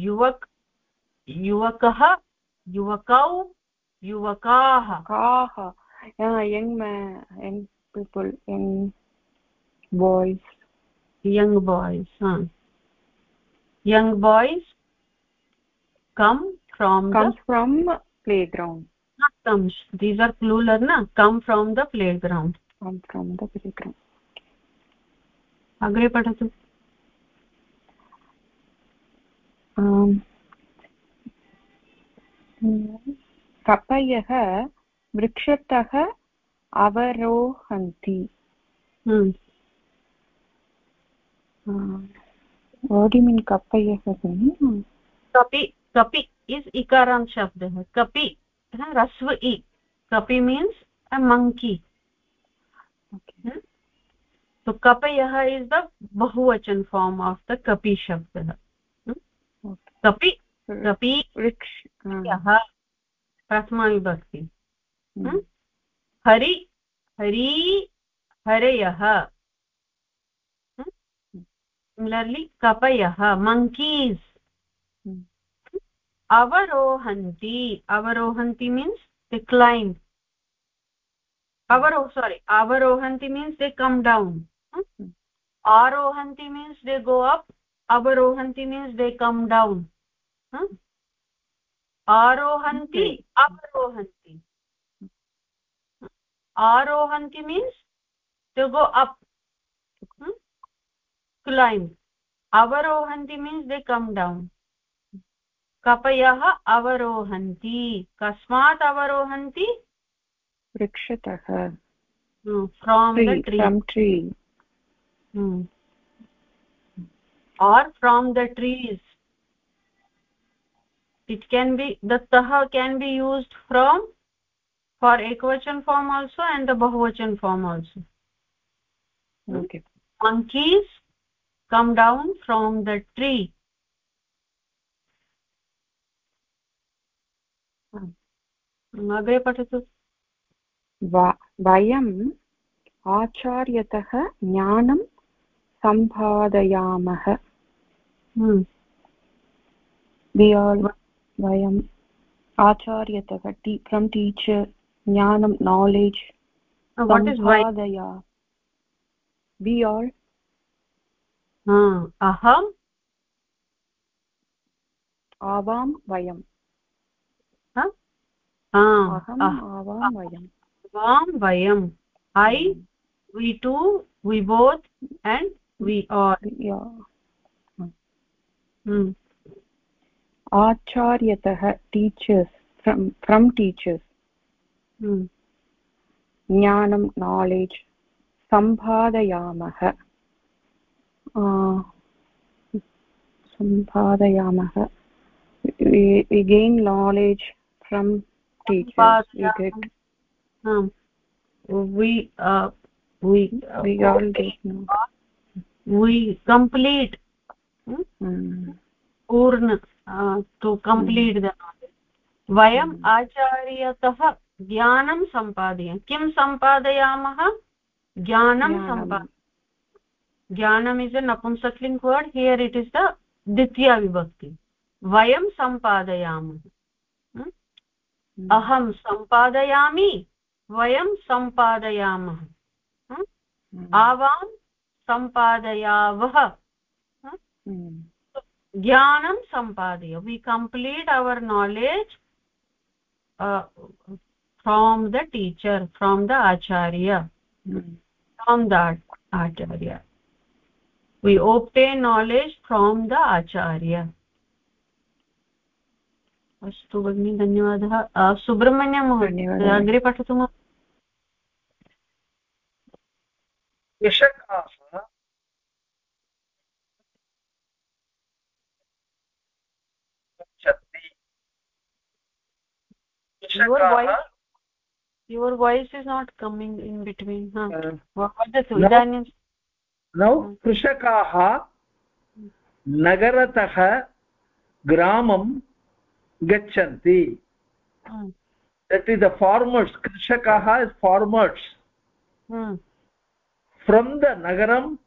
A: yuvak yuvakah yuvakau युवकः युवकौ युवकाः
D: काः young young people यङ्ग् boys
A: young boys huh? young boys come from
D: comes
A: the,
D: from playground
A: not comes these are plural na come from the playground
D: come from the playground
A: agre padatu
D: um कपयः वृक्षतः अवरोहन्ति what mean कपयः
A: कपि कपि is इकारान् शब्दः कपि रस्व इ कपि means a monkey so kapayah is the bahuvachan form of the kapi shabdah hmm? kapi kapi वृक्षः प्रथमाविभक्ति हरि हरी हरयः सिमिलर्लि कपयः मङ्कीस् अवरोहन्ति अवरोहन्ति मीन्स् दे क्लैम् अवरो सोरि अवरोहन्ति मीन्स् दे कम् डौन् आरोहन्ति मीन्स् दे गो अप् अवरोहन्ति मीन्स् दे कम् डौन् आरोहन्ति अवरोहन्ति आरोहन्ति means to go up climb अवरोहन्ति means they come down कपयः अवरोहन्ति कस्मात् अवरोहन्ति
D: वृक्षतः
A: from the tree or from the trees it can be the tah can be used from for ekvachan form also and the bahuvachan form also
D: okay
A: monkeys come down from the tree. अग्रे पठतु
D: वयम् आचार्यतः ज्ञानं सम्पादयामः we all vayam आचार्यतः from teacher ज्ञानं knowledge सम्पादया we all
A: अहम्
D: आवां वयम्।
A: अहम् आवां
D: वयम्।
A: आवां वयम्। I we two we both and we are
D: आचार्यतः teachers from teachers ज्ञानं नालेज् सम्पादयामः सम्पादयामः gain knowledge from teachers we get
A: um, we uh, we uh,
D: we all get
A: we complete
D: mm.
A: पूर्ण टु कम्प्लीट् द वयम् आचार्यतः ज्ञानं सम्पादय किं सम्पादयामः ज्ञानं सम्पाद ज्ञानम् is a नपुंसक्लिङ्ग् word here it is the द्वितीया विभक्ति वयं सम्पादयामः अहं सम्पादयामि वयं सम्पादयामः आवां सम्पादयावः ज्ञानं सम्पादय we complete our knowledge from the teacher from the Acharya from the आचार्य we obtain knowledge from the acharya. अस्तु भगिनि धन्यवादः। सुब्रह्मण्यं महोदय अग्रे पठतु
B: कृषकाः
A: your voice is not coming in between इदानीं
B: नौ कृषकाः नगरतः ग्रामं गच्छन्ति is the farmers krishakaah is farmers
A: hmm.
B: from the nagaram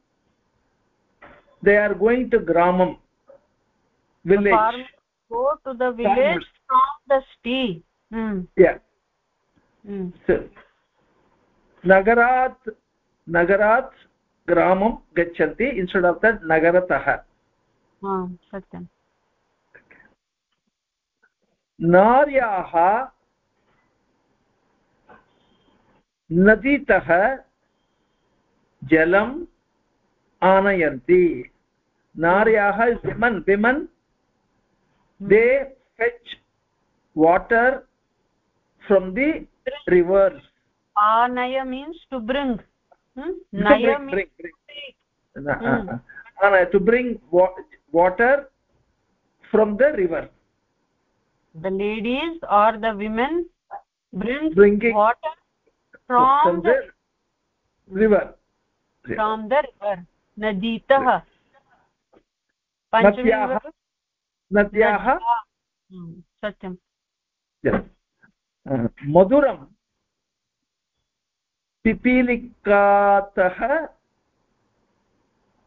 B: they are going to gramam village
A: go to the village farmers. from the city
B: yeah नगरात् नगरात् ग्रामं गच्छन्ति instead of that नगरतः.
A: सत्यं
B: नार्याः नदीतः जलम् आनयन्ति. नार्याः women women? They fetch water rivers.
A: Anaya means to bring. hmm? naya
B: to bring, bring, bring. Hmm. Uh, to bring wa water from the river
A: the ladies or the women bring
B: bringing
A: water from,
B: from the, the river
A: from the river naditah
B: नद्याः नद्याः
A: सत्यं
B: मधुरं पिपीलिकातः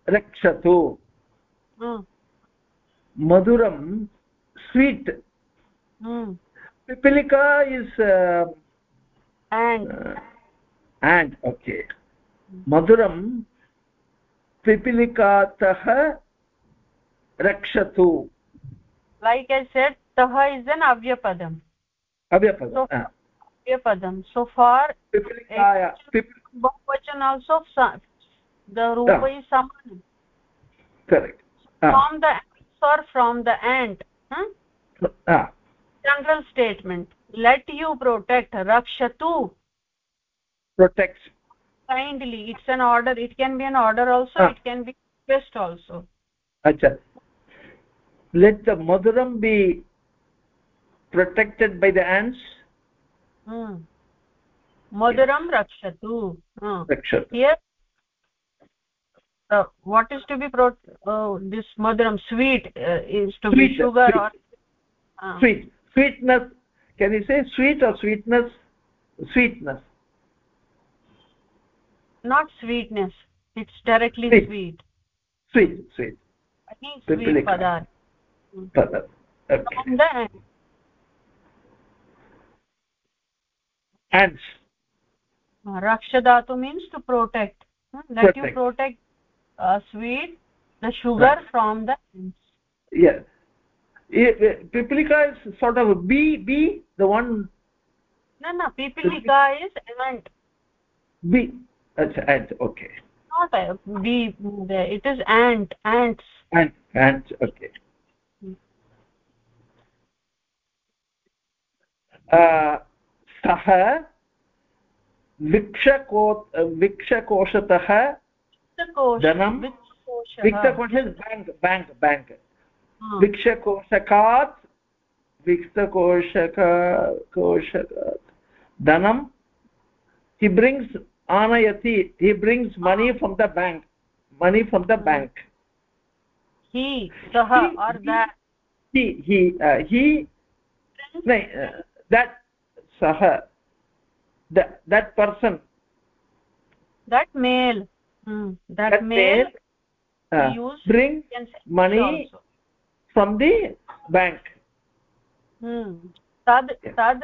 B: रक्षतु। मधुरं sweet. पिपीलिका is and okay मधुरं पिपीलिकातः रक्षतु।
A: लैक् ऐ सेट् तः इस् एन् अव्यपदम्।
B: अव्यपदम्
A: so far people. bahuvachan uh, also the rupa yeah. is saman
B: correct ah.
A: from the or from the ant huh?
B: ah.
A: general statement let you protect rakshatu
B: protects
A: kindly it's an order it can be an order also ah. it can be request also
B: acha let the maduram be protected by the ants
A: मधुरं रक्षतु। What is to be pro this मधुरं sweet is to be sugar
B: sweet sweetness can you say sweet or sweetness sweetness
A: not sweetness it's directly
B: sweet
A: sweet
B: sweet
A: पदार्थ
B: ants.
A: Rakshadatu means to protect. That protect. you protect. uh, sweet the sugar right. from the ants.
B: Yeah. Pipilika is sort of a bee bee the one
A: no no pipilika is ant.
B: Bee. That's ant okay.
A: Not a bee it is ant ants.
B: Ant ant okay. Uh सः विक्षको विक्षकोशतः धनं वित्तकोश bank bank bank विक्षकोशकात् वित्तकोशक कोशकात् धनं he brings आनयति he. Brings money from the bank money from the bank
A: he saha or that
B: he he uh, he no, uh, that sah that that person.
A: That male. Hmm. that, that male,
B: uh, use bring money from the bank.
A: Hmm. Tad tad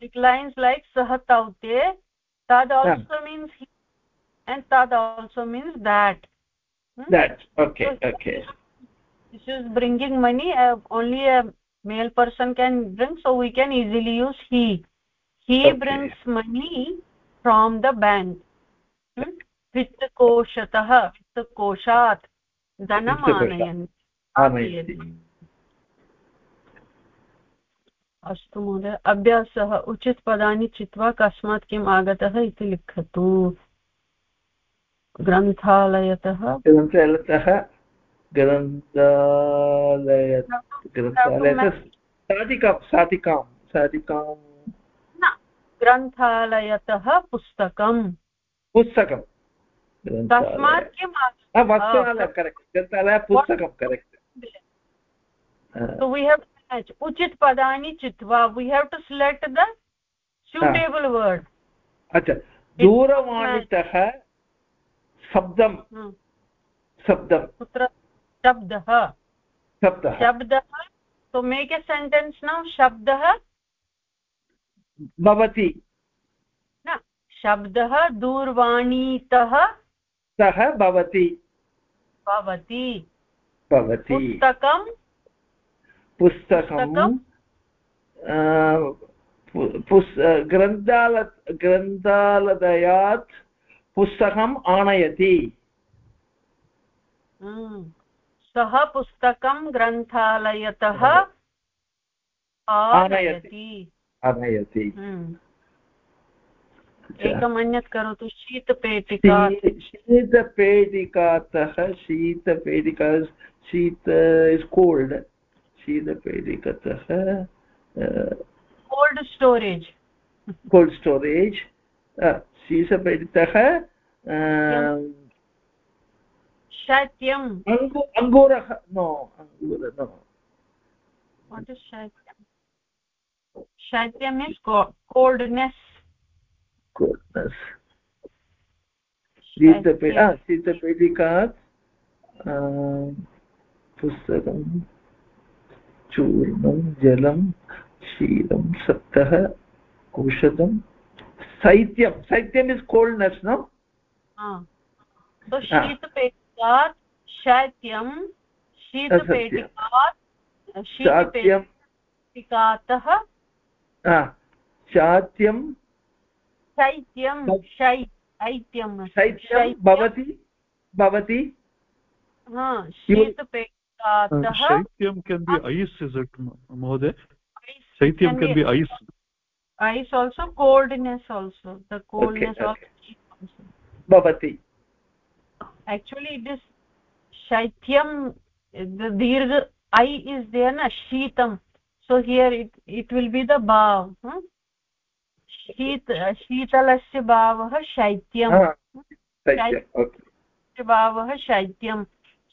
A: declines like sah taute tad also yeah. means he and tad also means that.
B: Hmm? that. Okay so, okay.
A: this is bringing money uh, only a male person can bring so we can easily use he he brings money from the bank. वित्तकोशतः वित्तकोशात् धनम् आनयन्
B: आनयति
A: अस्तु महोदय अभ्यासः उचितपदानि चित्वा कस्मात् किम् आगतः इति लिखतु। ग्रन्थालयतः।
B: ग्रन्थालयतः ग्रन्थालय ग्रन्थालयतः साधिकां साधिकां साधिकां
A: ग्रन्थालयतः पुस्तकं
B: पुस्तकं
A: तस्मात् किम्
B: वस्त्रालय करेक्ट् ग्रन्थालय पुस्तकं correct
A: so we have uchit padani chitva we have to select the suitable word
B: अच्छा दूरवाणीतः शब्दं शब्दं
A: कुत्र? शब्दः।
B: शब्दः।
A: शब्दः। So make a sentence now शब्दः।
B: भवति।
A: न शब्दः दूरवाणीतः
B: सः भवति।
A: भवति।
B: भवति।
A: पुस्तकं?
B: पुस्तकं ग्रन्थाल ग्रन्थालयात् पुस्तकम् आनयति।
A: हम्म। सः पुस्तकं ग्रन्थालयतः आनयति।
B: आनयति
A: हम्म। एकम् अन्यत् करोतु शीतपेटिका
B: शीतपेटिकातः शीतपेटिका शीत इस् कोल्ड्। शीतपेटिकतः
A: कोल्ड् स्टोरेज्।
B: Cold storage. शीतपेटितः
A: शैत्यम्।
B: अङ्गूरः नो अङ्गूर नो।
A: इस् कोल्ड्नेस्
B: कोल्ड्नेस् शीतपे शीतपेटिकात् पुस्तकं चूर्णं जलं शीलं सप्तः औषधं शैत्यं शैत्यम् इस् कोल्ड्नेस् नो
A: शीतपेटिकात् शैत्यं शीतपेटिकात् शीतपेटिकातः
B: शात्यं
A: शैत्यं शैत्यं
B: शैत्यं भवति भवति
C: Uh, ice is it mohoday shaityam can be ice
A: ice also coldness also the coldness okay, okay. also
B: bhavati
A: actually it is shaityam the dirgha i is there na so here it it will be the bhav huh? शीत शीतलस्य भावः शैत्यं भावः शैत्यं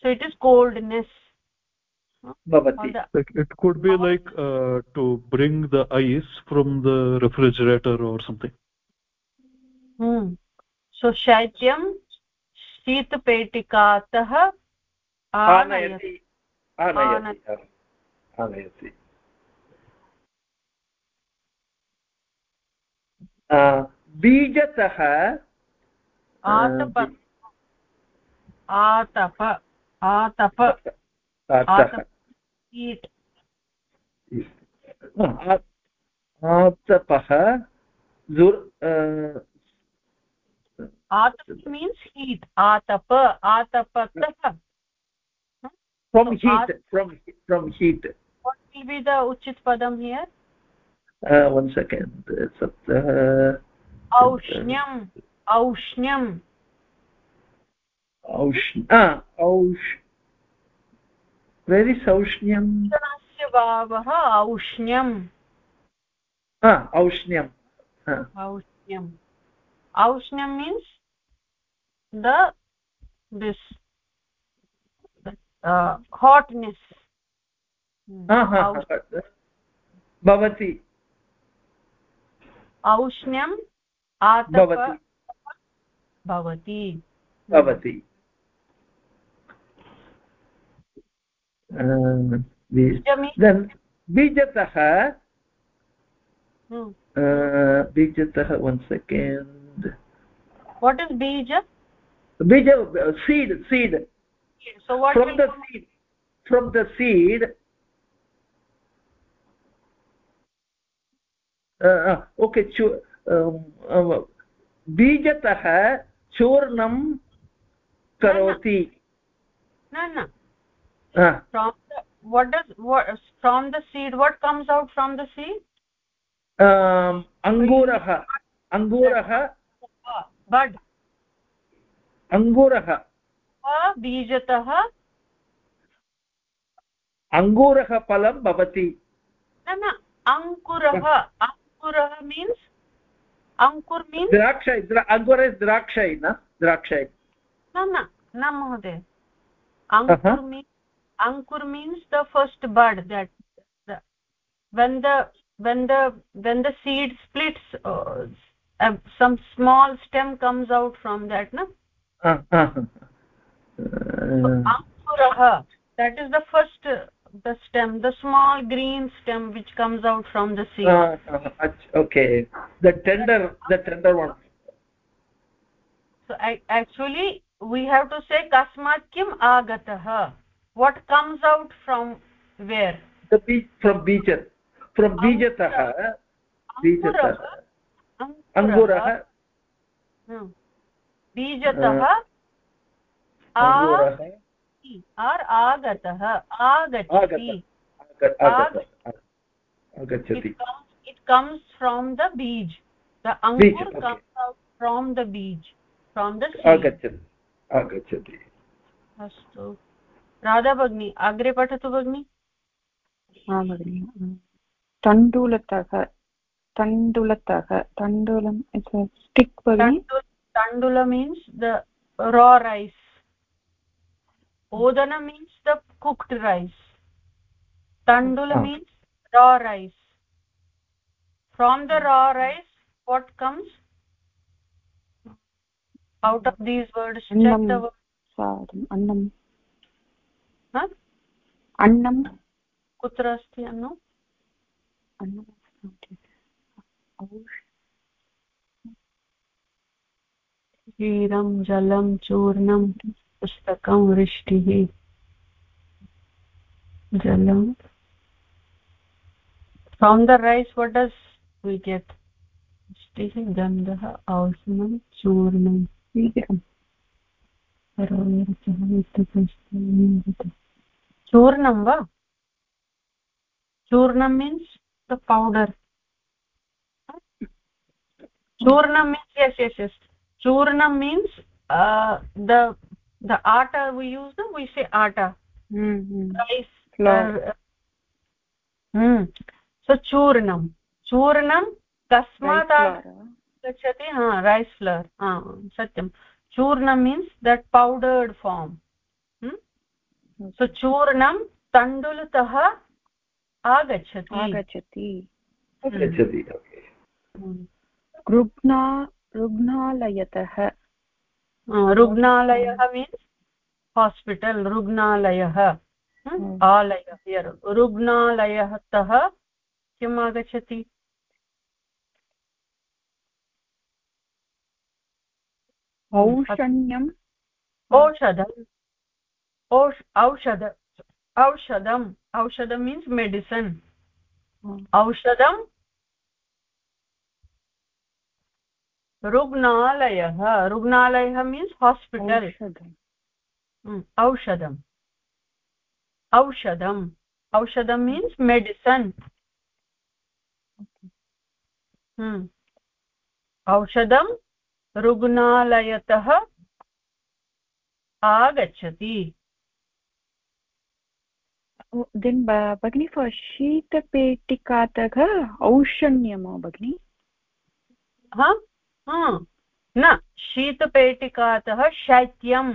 A: so it is coldness
B: bhavati
C: it could be like uh, to bring the ice from the refrigerator or something
A: hmm so shaityam शीतपेटिकातः
B: आनयति आनयति बीजतः
A: आतप आतप आतप
B: आतप आतपः
A: means heat atapa atapatah
B: from heat from from heat
A: what will be the uchit padam here
B: uh, one second saptah
A: aushnyam aushnyam
B: aush ah aush where is औष्ण्यं
A: भावः औष्ण्यम्
B: औष्ण्यम्
A: औष्ण्यम् औष्ण्यं मीन्स् द दिस् हाट्नेस्
B: भवति
A: औष्ण्यम् आतप भवति।
B: भवति। बीजतः बीजतः वन् सेकेण्ड्
A: वाट् इस् बीज?
B: बीज seed seed from the seed from the seed okay बीजतः चूर्णं करोति
A: न from the seed what comes out from the seed
B: अङ्गूरः अङ्गूरः
A: बड्
B: अङ्गूरः
A: बीजतः
B: अङ्गूरः फलं भवति
A: न अङ्कुरः ankurah uh, means? Ankur
B: means? Draksha ankur is draksha
A: na? Draksha no no no mohoday uh-huh. ankur means the first bud that when the when the when the seed splits uh, um, some small stem comes out from that
B: na?
A: Uh-huh. Ankurah uh, that is the first the stem the small green stem which comes out from the seed
B: uh, uh, okay. The tender the tender one.
A: So I, actually we have to say kasmat kim agatah what comes out from where?
B: The beach from beecher from bijatah bijatah angurah
A: it comes from the Biju the अङ्कुर् comes out from the बीज्
B: from दगच्छति
A: अस्तु। राधा भगिनी अग्रे पठतु भगिनी।
D: तण्डुलतः तण्डुलतः तण्डुलं
A: तण्डुल मीन्स् द रा rice ओदन means the cooked rice tandul means raw rice from the raw rice what comes out of these words check the word
D: annam
A: अन्नं कुत्र अस्ति अन्नम् क्षीरं जलं चूर्णं पुस्तकं वृष्टिः जलं। From the rice what does we get वृष्टिः गन्धः औष्णं चूर्णं। चूर्णं वा? चूर्णं मीन्स् द पौडर् चूर्णं means yes yes yes churnam means uh, the the atta we use no we say atta
D: mm -hmm.
A: rice flour hmm so churnam churnam kasmat gachati ha rice flour ha satyam churnam means that powdered form hmm? So चूर्णं तण्डुलतः आगच्छति
D: आगच्छति आगच्छति रुग्ना रुग्णालयतः
A: रुग्णालयः means hospital रुग्णालयः आलयः रुग्णालयतः किम् आगच्छति?
D: औषण्यम्?
A: औषधम्. औषध औषधम्. औषधं मीन्स् मेडिसन् औषधं रुग्णालयः रुग्णालयः मीन्स् हास्पिटल् औषधम्। औषधम्। औषधं मीन्स् मेडिसन् औषधं रुग्णालयतः आगच्छति।
D: देन् भगिनि शीतपेटिकातः औषण्यं भगिनि?
A: न, शीतपेटिकातः शैत्यं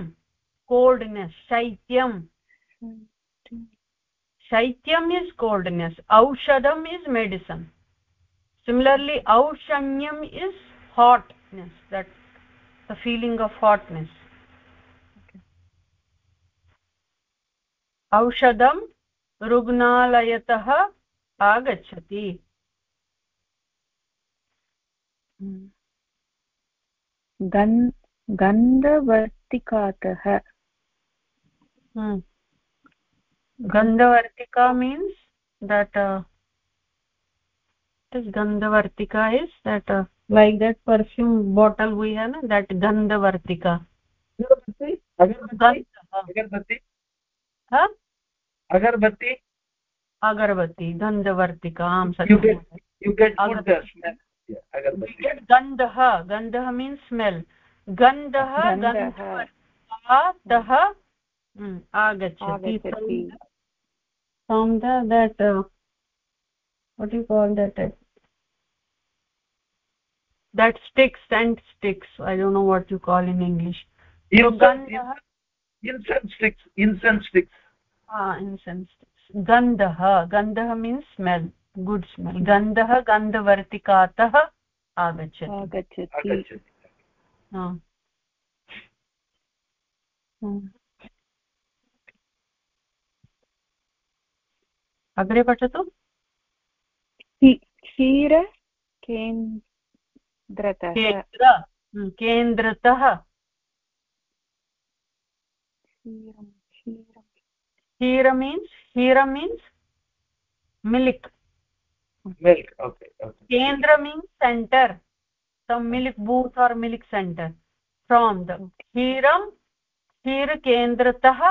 A: कोल्ड्नेस् शैत्यं। शैत्यम् इस् कोल्ड्नेस् औषधम् is medicine similarly औषण्यम् is hotness that the feeling of hotness औषधं रुग्णालयतः आगच्छति।
D: गन् गन्धवर्तिकातः।
A: गन्धवर्तिका means that गन्धवर्तिका is that like that perfume bottle we have that गन्धवर्तिका
B: agarbatti
A: agarbatti gandhavartika आम्
B: you get you get good smell yeah,
A: agarbatti get gandha. Gandha means smell. Gandha gandhavartah agachati from the that uh, what do you call that? Uh, that sticks and sticks. I don't know what you call in english.
B: Incense, incense sticks incense sticks.
A: Ah incense sticks. Gandha gandha means smell good smell गन्धः गन्धवर्तिकातः आगच्छति
D: आगच्छति
A: अग्रे पठतु
D: क्षीर केन्द्रतः
A: हीर means Heer means milk
B: milk okay, okay
A: kendra means center some milk booth or milk center from the kshiram क्षीर केन्द्रतः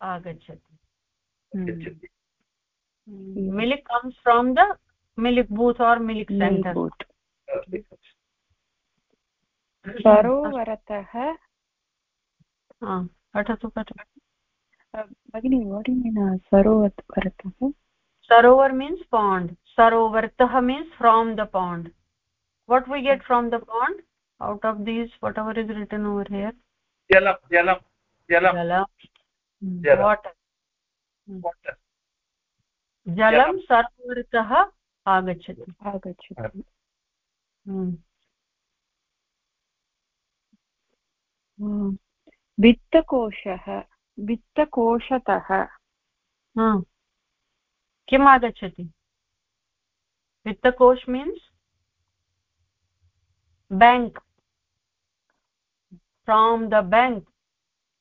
A: आगच्छति milk comes from the milk booth or milk center
D: सरोवरतः
A: पठतु पठतु
D: भगिनि वाट् मीन् सरोवरतः
A: sarovar means pond sarovartah means from the pond what we get from the pond out of these whatever is written over here
B: jalam jalam jalam
A: jalam water water जलं सरोवरतः आगच्छति
D: आगच्छति वित्तकोशः वित्तकोशतः
A: किम् आगच्छति vittakosh means bank. From the bank.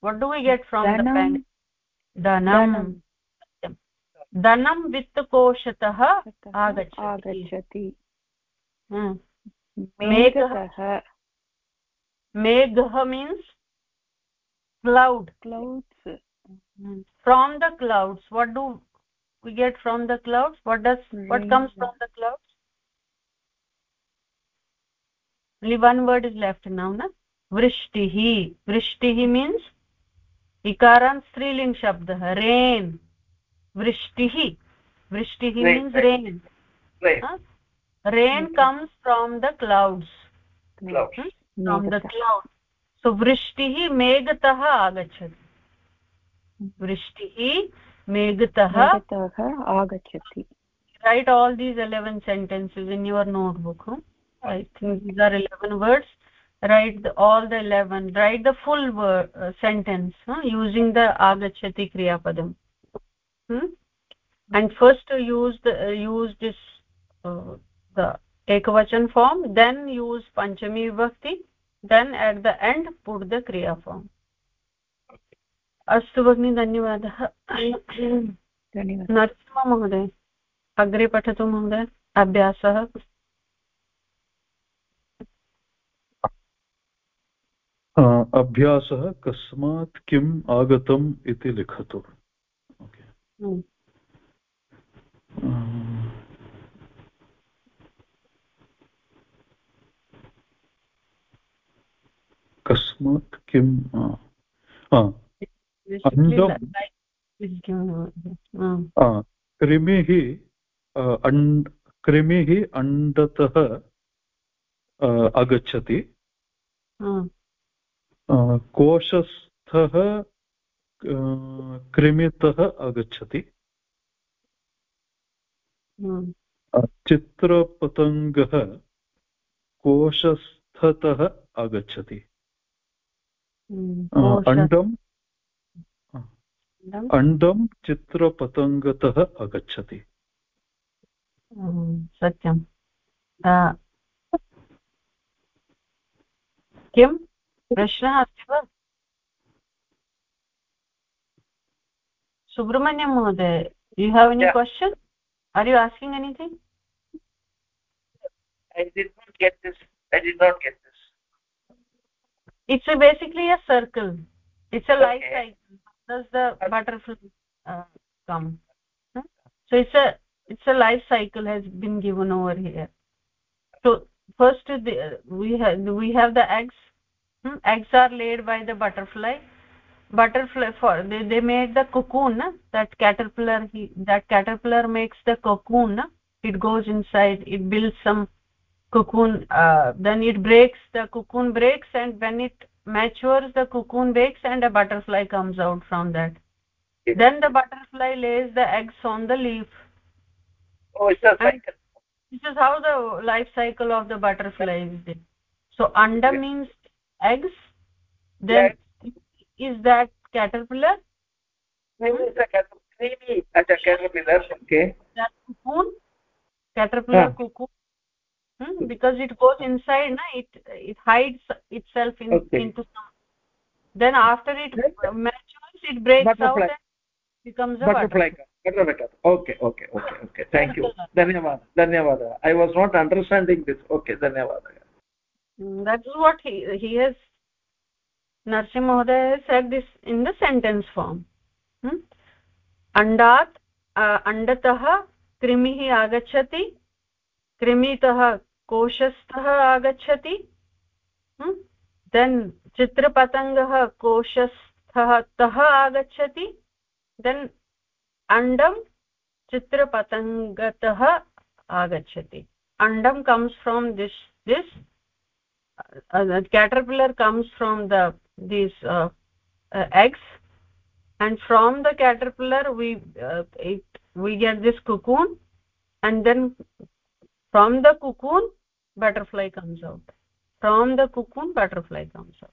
A: What do we get from the bank? Dhanam. Dhanam, dhanam
D: vittakoshatah
A: agacchati. agacchati. Hmm. meghatah
D: megha
A: means cloud. Clouds. Hmm. From the clouds. What do we get from the clouds what does what comes from the clouds only one word is left now na vrishtihi vrishtihi means ikaran striling shabdah rain vrishtihi vrishtihi means rain
B: rain, huh?
A: rain okay. comes from the clouds
B: clouds
A: hmm? from the clouds so vrishtihi meghatah agachati vrishtihi meghatah
D: agachati
A: write all these 11 sentences in your notebook huh? i think these are 11 words write the, all the 11 write the full word uh, sentence huh? using the agachati kriya padam hmm? and first use the uh, use this uh, the ekavachan form then use panchami vibhakti then at the end put the kriya form अस्तु भगिनि धन्यवादः। नरसिंहमहोदय अग्रे पठतु महोदय अभ्यासः।
C: अभ्यासः कस्मात् किम् आगतम् इति लिखतु। कस्मात् किम् कृमिः कृमिः अण्डतः आगच्छति कोशस्थः कृमितः आगच्छति चित्रपतङ्गः कोशस्थतः आगच्छति अण्डम् अण्डं चित्रपतङ्गतः अगच्छति।
A: सत्यं। किं प्रश्नः अस्ति वा? सुब्रह्मण्यं महोदय you have any question are you asking anything it's basically a circle it's a life cycle does the butterfly uh, come? So it's a it's a life cycle has been given over here. So first the, we have we have the eggs. Hmm? eggs are laid by the butterfly. Butterfly for they, they made the cocoon that caterpillar he, that caterpillar makes the cocoon it goes inside it builds some cocoon uh, then it breaks the cocoon breaks and when it matures the cocoon breaks and a butterfly comes out from that. Then the butterfly lays the eggs on the leaf.
B: Oh it's a cycle.
A: this is how the life cycle of the butterfly is so anda means eggs then is that caterpillar?
B: Maybe hmm? it's a caterpillar. As a caterpillar okay.
A: That cocoon caterpillar yeah. cocoon hmm? because it goes inside na it it hides itself in, okay. into some then after it matures it breaks butterfly. out and becomes a
B: butterfly butterfly okay okay okay okay thank you dhanyawad dhanyawad i was not understanding this okay dhanyawad
A: hmm, that's what he he has narsim mohoday has said this in the sentence form hmm? andat andatah कृमिः आगच्छति कृमितः कोशस्थः आगच्छति? Then चित्रपतङ्गः कोशस्थतः आगच्छति? Then अण्डं चित्रपतङ्गतः आगच्छति। अण्डं comes from this this caterpillar comes from the this eggs and from the caterpillar we uh, it, we get this cocoon. and then from the cocoon butterfly comes out from the cocoon butterfly comes out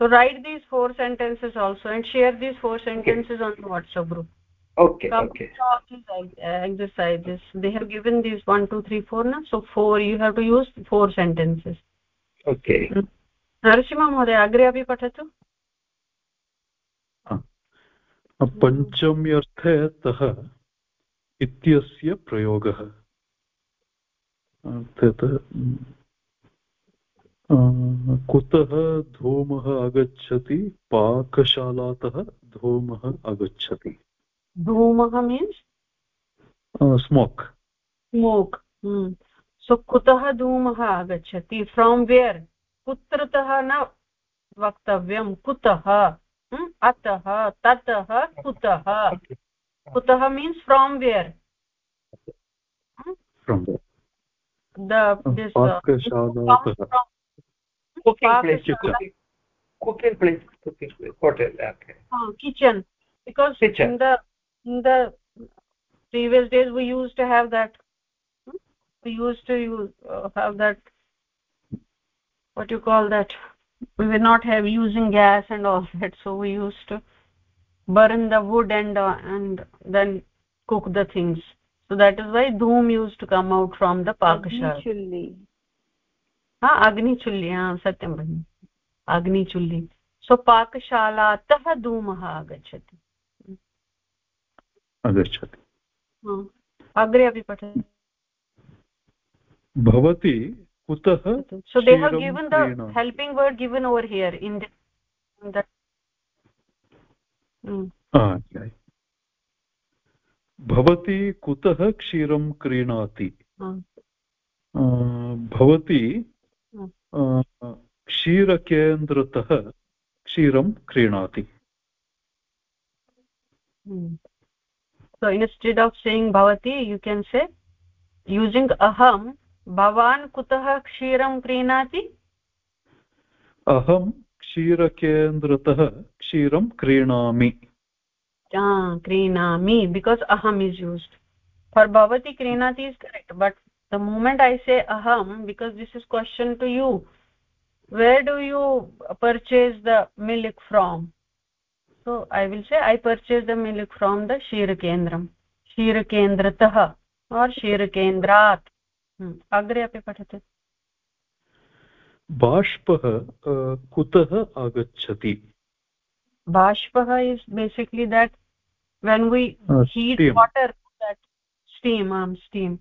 A: so write these four sentences also and share these four sentences okay. on the whatsapp group
B: okay Come okay
A: exercises they have given these one two three four now so four you have to use four sentences
B: okay
A: Narasimha महोदय अग्रे अपि पठतु
C: पञ्चम्यर्थे तः इत्यस्य प्रयोगः तत् कुतः धूमः आगच्छति? पाकशालातः धूमः आगच्छति।
A: धूमः मीन्स्
C: स्मोक्
A: स्मोक् सो कुतः धूमः आगच्छति? फ्रोम् वेर् कुत्रतः न वक्तव्यं। कुतः? अतः ततः कुतः? From where?
C: From where?
A: The this uh,
B: cooking place cooking, cooking place cooking place hotel okay
A: uh, kitchen. Because kitchen. in the in the previous days we used to have that we used to use uh, have that what you call that? We were not have using gas and all that so we used to burn the wood and uh, and then cook the things so that is why dhoom used to come out from the pakashala chulli ha agni chulli ha satyam bhagini agni chulli so pakashalatah धूमः आगच्छति
C: आगच्छति
A: अग्रे अपि पठति
C: भवती कुतः
A: so they have given the helping word given over here in the, in the
C: भवती कुतः क्षीरं क्रीणाति भवती क्षीरकेन्द्रतः क्षीरं क्रीणाति
A: so instead of saying bhavati you can say using aham bhavan kutah kshiram krinati
C: aham क्षीरकेन्द्रतः क्षीरं क्रीणामि
A: क्रीणामि बिकास् अहम् इस् यूस्ड् फर् भवती क्रीणाति is correct but the moment I say अहं because this is question to you where do you purchase the milk from so I will say I purchase the milk from the क्षीरकेन्द्रं क्षीरकेन्द्रतः or क्षीरकेन्द्रात् अग्रे अपि पठतु।
C: बाष्पः कुतः आगच्छति?
A: बाष्पः is basically that when we heat water that steam um steam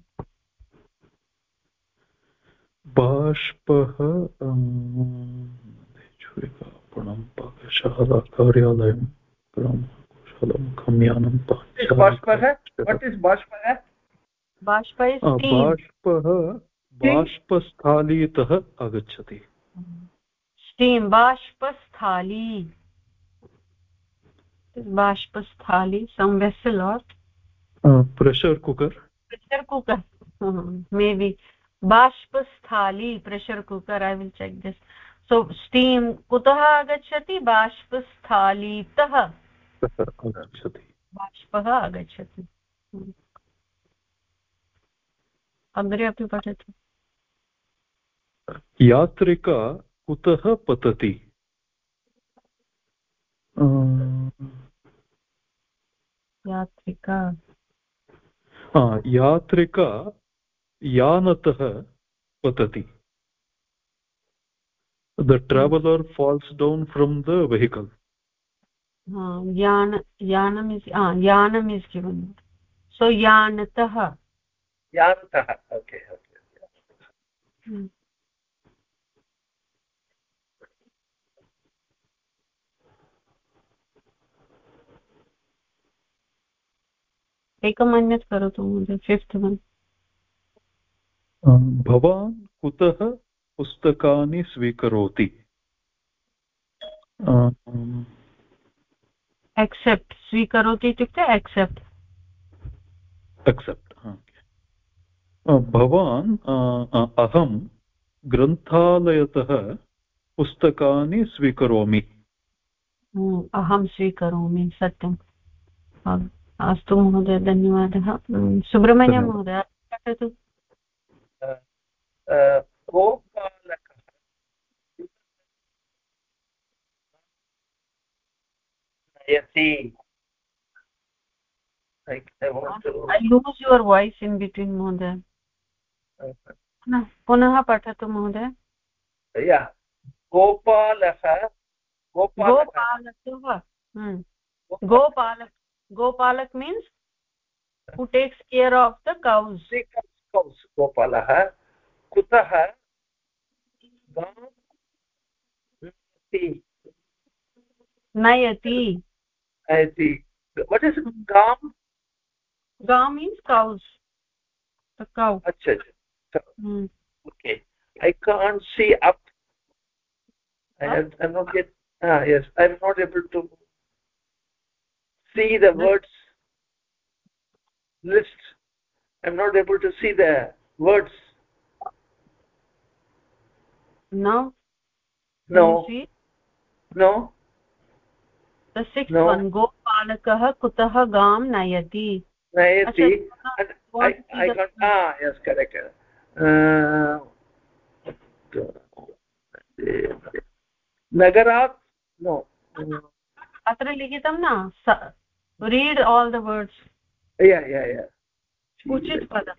C: बाष्पः छुरिकापणं पाकशाला कार्यालयं पाञ्चालं गम्यानं
B: बाष्पः वट् इस् बाष्पः
A: बाष्पः
C: बाष्पस्थालीतः आगच्छति।
A: स्टीम् बाष्पस्थाली। बाष्पस्थाली some vessel or
C: pressure cooker
A: pressure cooker may be बाष्पस्थाली pressure cooker I will check this so steam कुतः आगच्छति? बाष्पस्थालीतः।
C: आगच्छति।
A: बाष्पः आगच्छति। अग्रे अपि पठतु।
C: यात्रिका कुतः पतति?
A: यात्रिका?
C: यात्रिका यानतः पतति the traveller falls down from the vehicle
A: यानम् इस्
B: यानम् सो यानतः।
A: हम्म। एकम् अन्यत् करोतु महोदय फिफ्त् वन्
C: भवान् कुतः पुस्तकानि स्वीकरोति?
A: एक्सेप्ट् स्वीकरोति इत्युक्ते एक्सेप्ट्
C: एक्सेप्ट् भवान् अहं ग्रन्थालयतः पुस्तकानि स्वीकरोमि।
A: अहं स्वीकरोमि सत्यम्। अस्तु महोदय धन्यवादः। सुब्रह्मण्यं महोदय पठतु।
B: गोपालकः नयति।
A: Lose your voice in between महोदय। पुनः पठतु महोदय।
B: गोपालः
A: गोपालकः गोपालक gopalak means who takes care of the cows.
B: Cows gopalah kutah nayati.
A: Nayati.
B: Nayati. What is gam?
A: Gam means cows. The cow.
B: Acha
A: hmm.
B: okay. I can't see up. I have i'm not yet ah yes. I'm not able to see the words list i'm not able to see the words
A: no
B: no no
A: the sixth no. one gopalakah kutah gam nayati
B: nayati I, I got ah yes correct uh, nagarat no
A: अत्र लिखितं न read all the words
B: yeah yeah yeah
A: uchit padam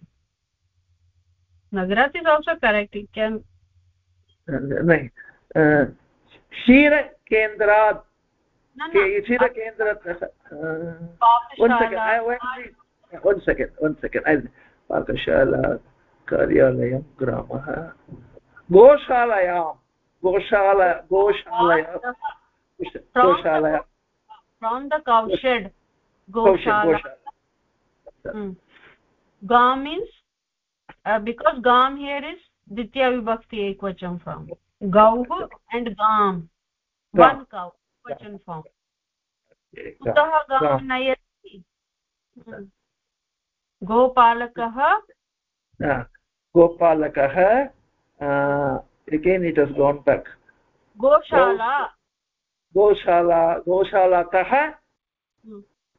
A: nagarat is also correct it can
B: nahi shira kendrat shira kendrat one second i went one second one second i पाकशाला कार्यालयं ग्रामः गोशालायां गोशाला गोशालया गोशालया
A: from the cow shed गोशाला गा means because गां here is द्वितीया विभक्ति एकवचन फार्म् गौः एण्ड् गां वन् गौ एकवचन फार्म् कुतः गां नयति गोपालकः
B: गोपालकः again it has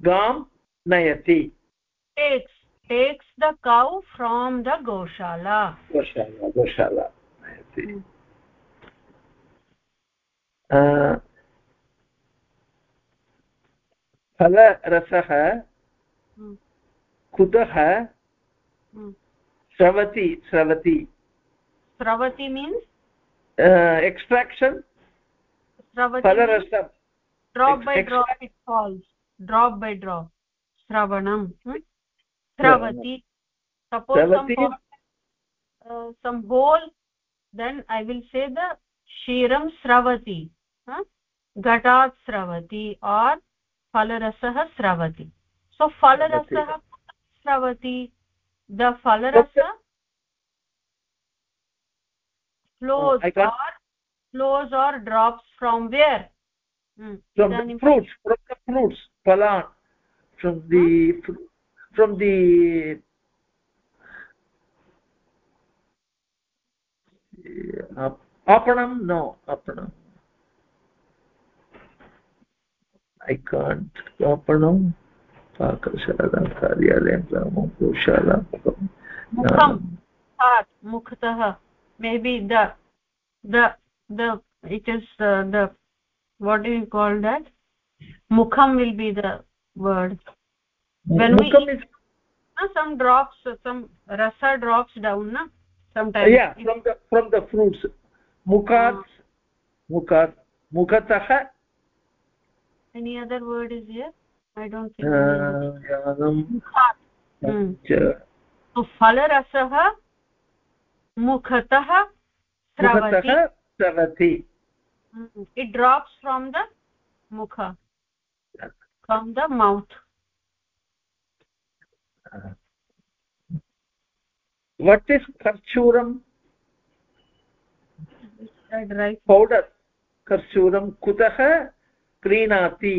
B: गां नयति
A: takes takes the cow from the goshala
B: goshala goshala nayati फलरसः कुतः स्रवति स्रवति
A: स्रवति means
B: extraction
A: Sravati drop by drop it falls drop by drop श्रवणं स्रवति suppose whole then I will say the क्षीरं स्रवति घटात् स्रवति आर् फलरसः स्रवति सो फलरसः स्रवति द फलरस flows or flows or drops from where इदानीं
B: phalan from the fr- from the uh, apanam no apanam i can't apanam पाकशाला कार्यालयं ग्रामं गोशाला
A: मुखं स्टार्ट् मुखतः maybe the the the it is uh, the what do you call that mukham will be the word when we
B: Mukham is
A: uh, some drops some rasa drops down na sometimes
B: yeah from the from the fruits mukhat mukhat mukhatah
A: any other word is here i don't think
B: यानं
A: Hmm.
B: च
A: so falarasah mukhatah sravati Hmm. it drops from the mukha from the mouth
B: what is karchuram
A: right
B: powder karchuram kutah क्रीणाति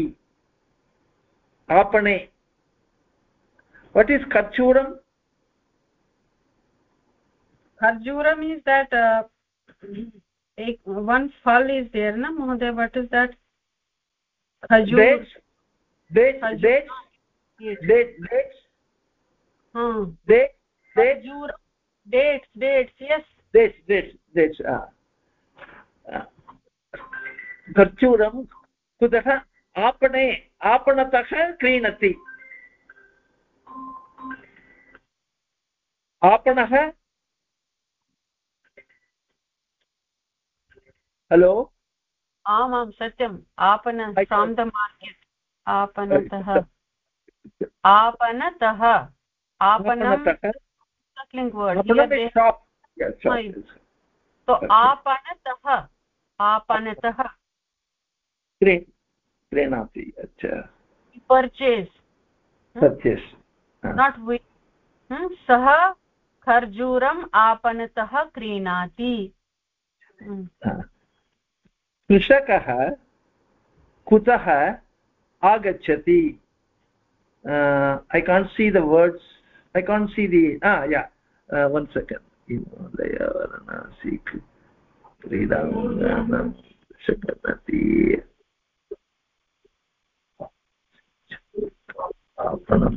B: आपणे what is karchuram
A: kharjuram is that uh, one phal is there na mohoday what is that khajur
B: dates खर्चूरं कुतः आपणे आपणतः क्रीणति आपणः hello?
A: आमां सत्यम् आपण आपणतः आपणतः आपणं
B: आपणतः
A: link word
B: is
A: तो
B: क्रीणाति अच्छा।
A: पर्चेस्
B: सत्यस्
A: नाट् वि सः खर्जूरम् आपणतः क्रीणाति। Hmm.
B: कृषकः कुतः आगच्छति I can't see the words I can't see the या वन् सेकेण्ड् हिमालय वाराणसी क्रीडाङ्गणं शकनति आपणं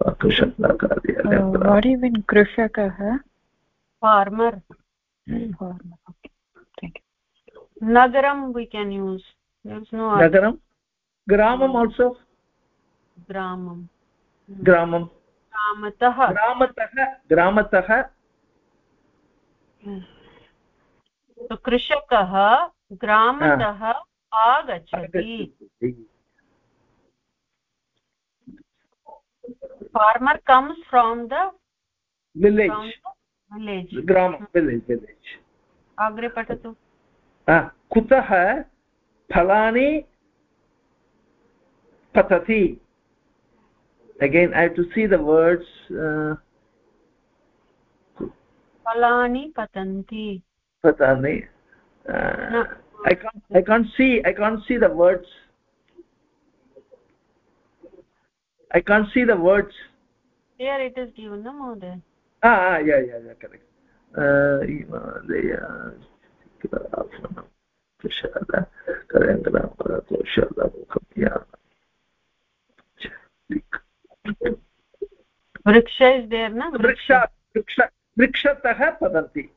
B: पाकशालाकार्यालयं
D: Uh, what do you mean krishakah
A: farmer
D: farmer okay thank you
A: nagaram we can use there's no other
B: ग्रामम् आल्सो
A: gramam.
B: ग्रामं
A: ग्रामतः
B: ग्रामतः ग्रामतः
A: तो कृषकः ग्रामतः आगच्छति farmer comes from the from
B: village
A: the village.
B: ग्रामं विलेज् विलेज्
A: अग्रे पठतु
B: कुतः फलानि patati again i have to see the words uh,
A: palani patanti
B: patani uh, i can't i can't see i can't see the words i can't see the words
A: here it is given no more there
B: ah, ah yeah yeah yeah correct uh,
A: vriksha is there na
B: वृक्ष वृक्ष वृक्षतः पतन्ति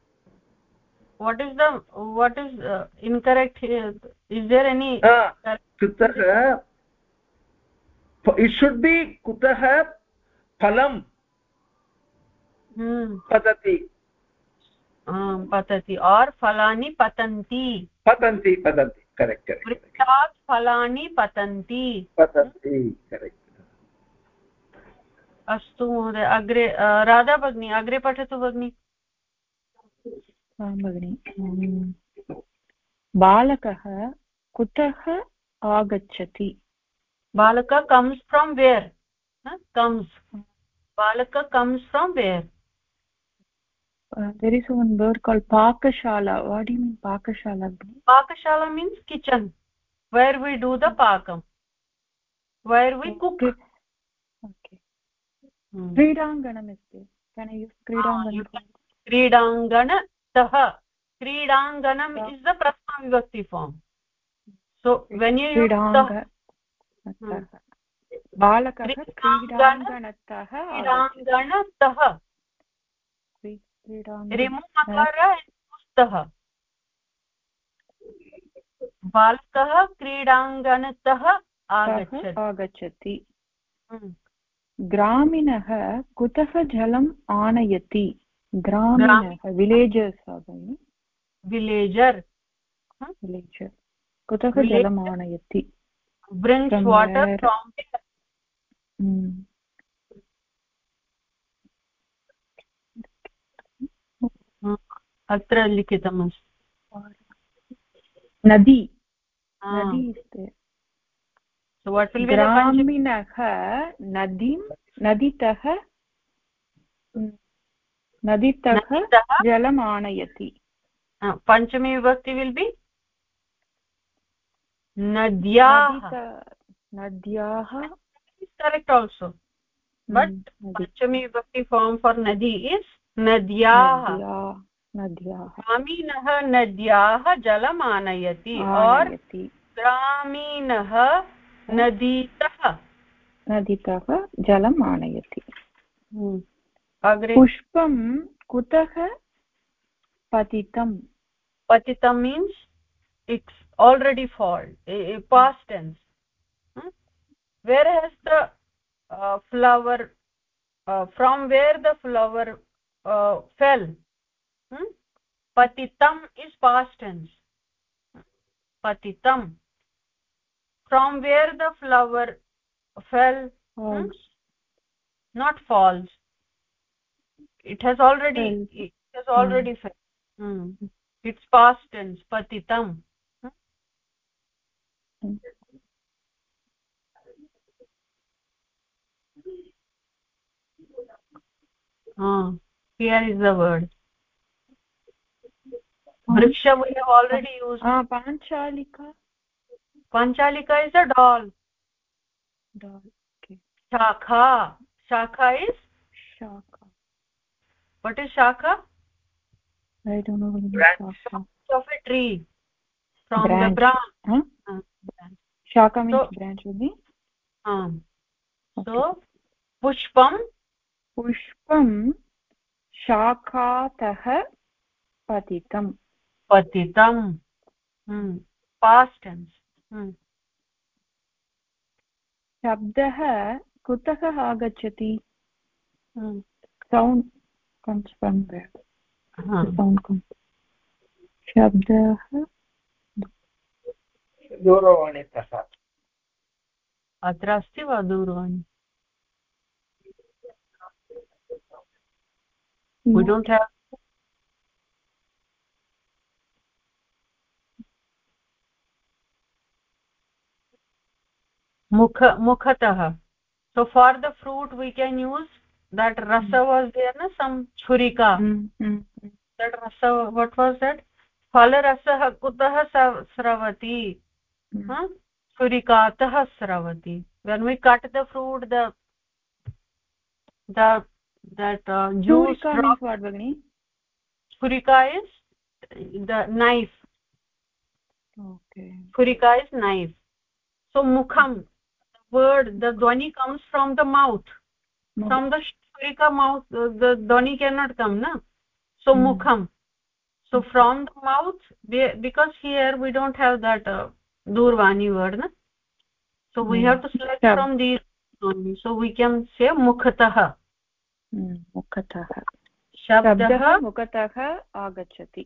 A: what is the what is uh, incorrect here is there any
B: Ah, कुतः it should be कुतः फलं
A: hmm
B: पतति
A: पतति और फलानि पतन्ति
B: पतन्ति पतन्ति करेक्ट् करेक्ट्
A: वृक्षात् फलानि पतन्ति
B: पतन्ति करेक्ट्
A: अस्तु महोदय अग्रे राधा भगिनी अग्रे पठतु भगिनि
D: भगिनि बालकः कुतः आगच्छति
A: from where huh? comes balaka comes from where
D: uh, there is one word called pakashala what do you mean pakashala
A: pakashala means kitchen where we do the pakam where we cook
D: okay क्रीडाङ्गणम् अस्ति can i use क्रीडाङ्गणं
A: क्रीडाङ्गणतः। क्रीडाङ्गणम् the prathama vibhakti form. So when you use
D: बालकः क्रीडाङ्गणतः
A: क्रीडाङ्गणतः। बालकः क्रीडाङ्गणतः
D: आगच्छति। हम्म। ग्रामीणः कुतः जलम् आनयति? ग्रामीणः विलेजर्स्
A: विलेजर्
D: विलेजर् कुतः जलम् आनयति?
A: Brings from water where... from
D: mm.
A: अत्र लिखितमस्ति
D: नदी नदी अस्ति ग्रामीणः नदीं नदीतः नदीतः जलम् आनयति
A: पञ्चमी विभक्ति विल् बि नद्याः
D: नद्याः
A: correct also. But panchami vibhakti form for nadi is nadyah
D: नद्याः
A: ग्रामीणः नद्याः जलम् आनयति और ग्रामीणः नदीतः।
D: नदीतः जलम् आनयति।
A: पुष्पं
D: कुतः पतितं
A: पतितं means it's already fall past where has the flower from where the flower fell पतितम् is past tense from where the flower fell? Hmm? not falls it has already it has already mm. fell. Hmm. it's past tense patitam. Ah here is the word. Vriksha we have already used
D: ah panchalika
A: panchalika is a doll
D: doll okay
A: shakha shakha is
D: shakha
A: what is shakha
D: i don't know what is shakha
A: of a tree from
D: branch.
A: the branch huh?
D: uh, shaka means so, branch would be
A: um okay. so pushpam
D: पुष्पं शाखातः पतितं
A: पतितं past tense
D: शब्दः कुतः आगच्छति? Sound comes from sound शब्दः
B: दूरवाणीतः।
A: अत्र अस्ति वा दूरवाणी? We don't have मुख मुखतः। So for the fruit we can use that रस वास् देयर् न
D: सम् छुरिका
A: दट् रस वट् वास् दट् फलरसः कुतः स्रवति छुरिकातः स्रवति when we cut the fruit the that uh, juice
D: drop. what bagni
A: churika is the knife. Word the dhwani comes from the mouth no. from the churika mouth the, the dhwani cannot come na so mm. mukham so from the mouth because here we don't have that uh, durvani word na so we mm. have to select yeah. from these only so we can say mukhatah
D: mm, mukhatah शब्दः मुखतः आगच्छति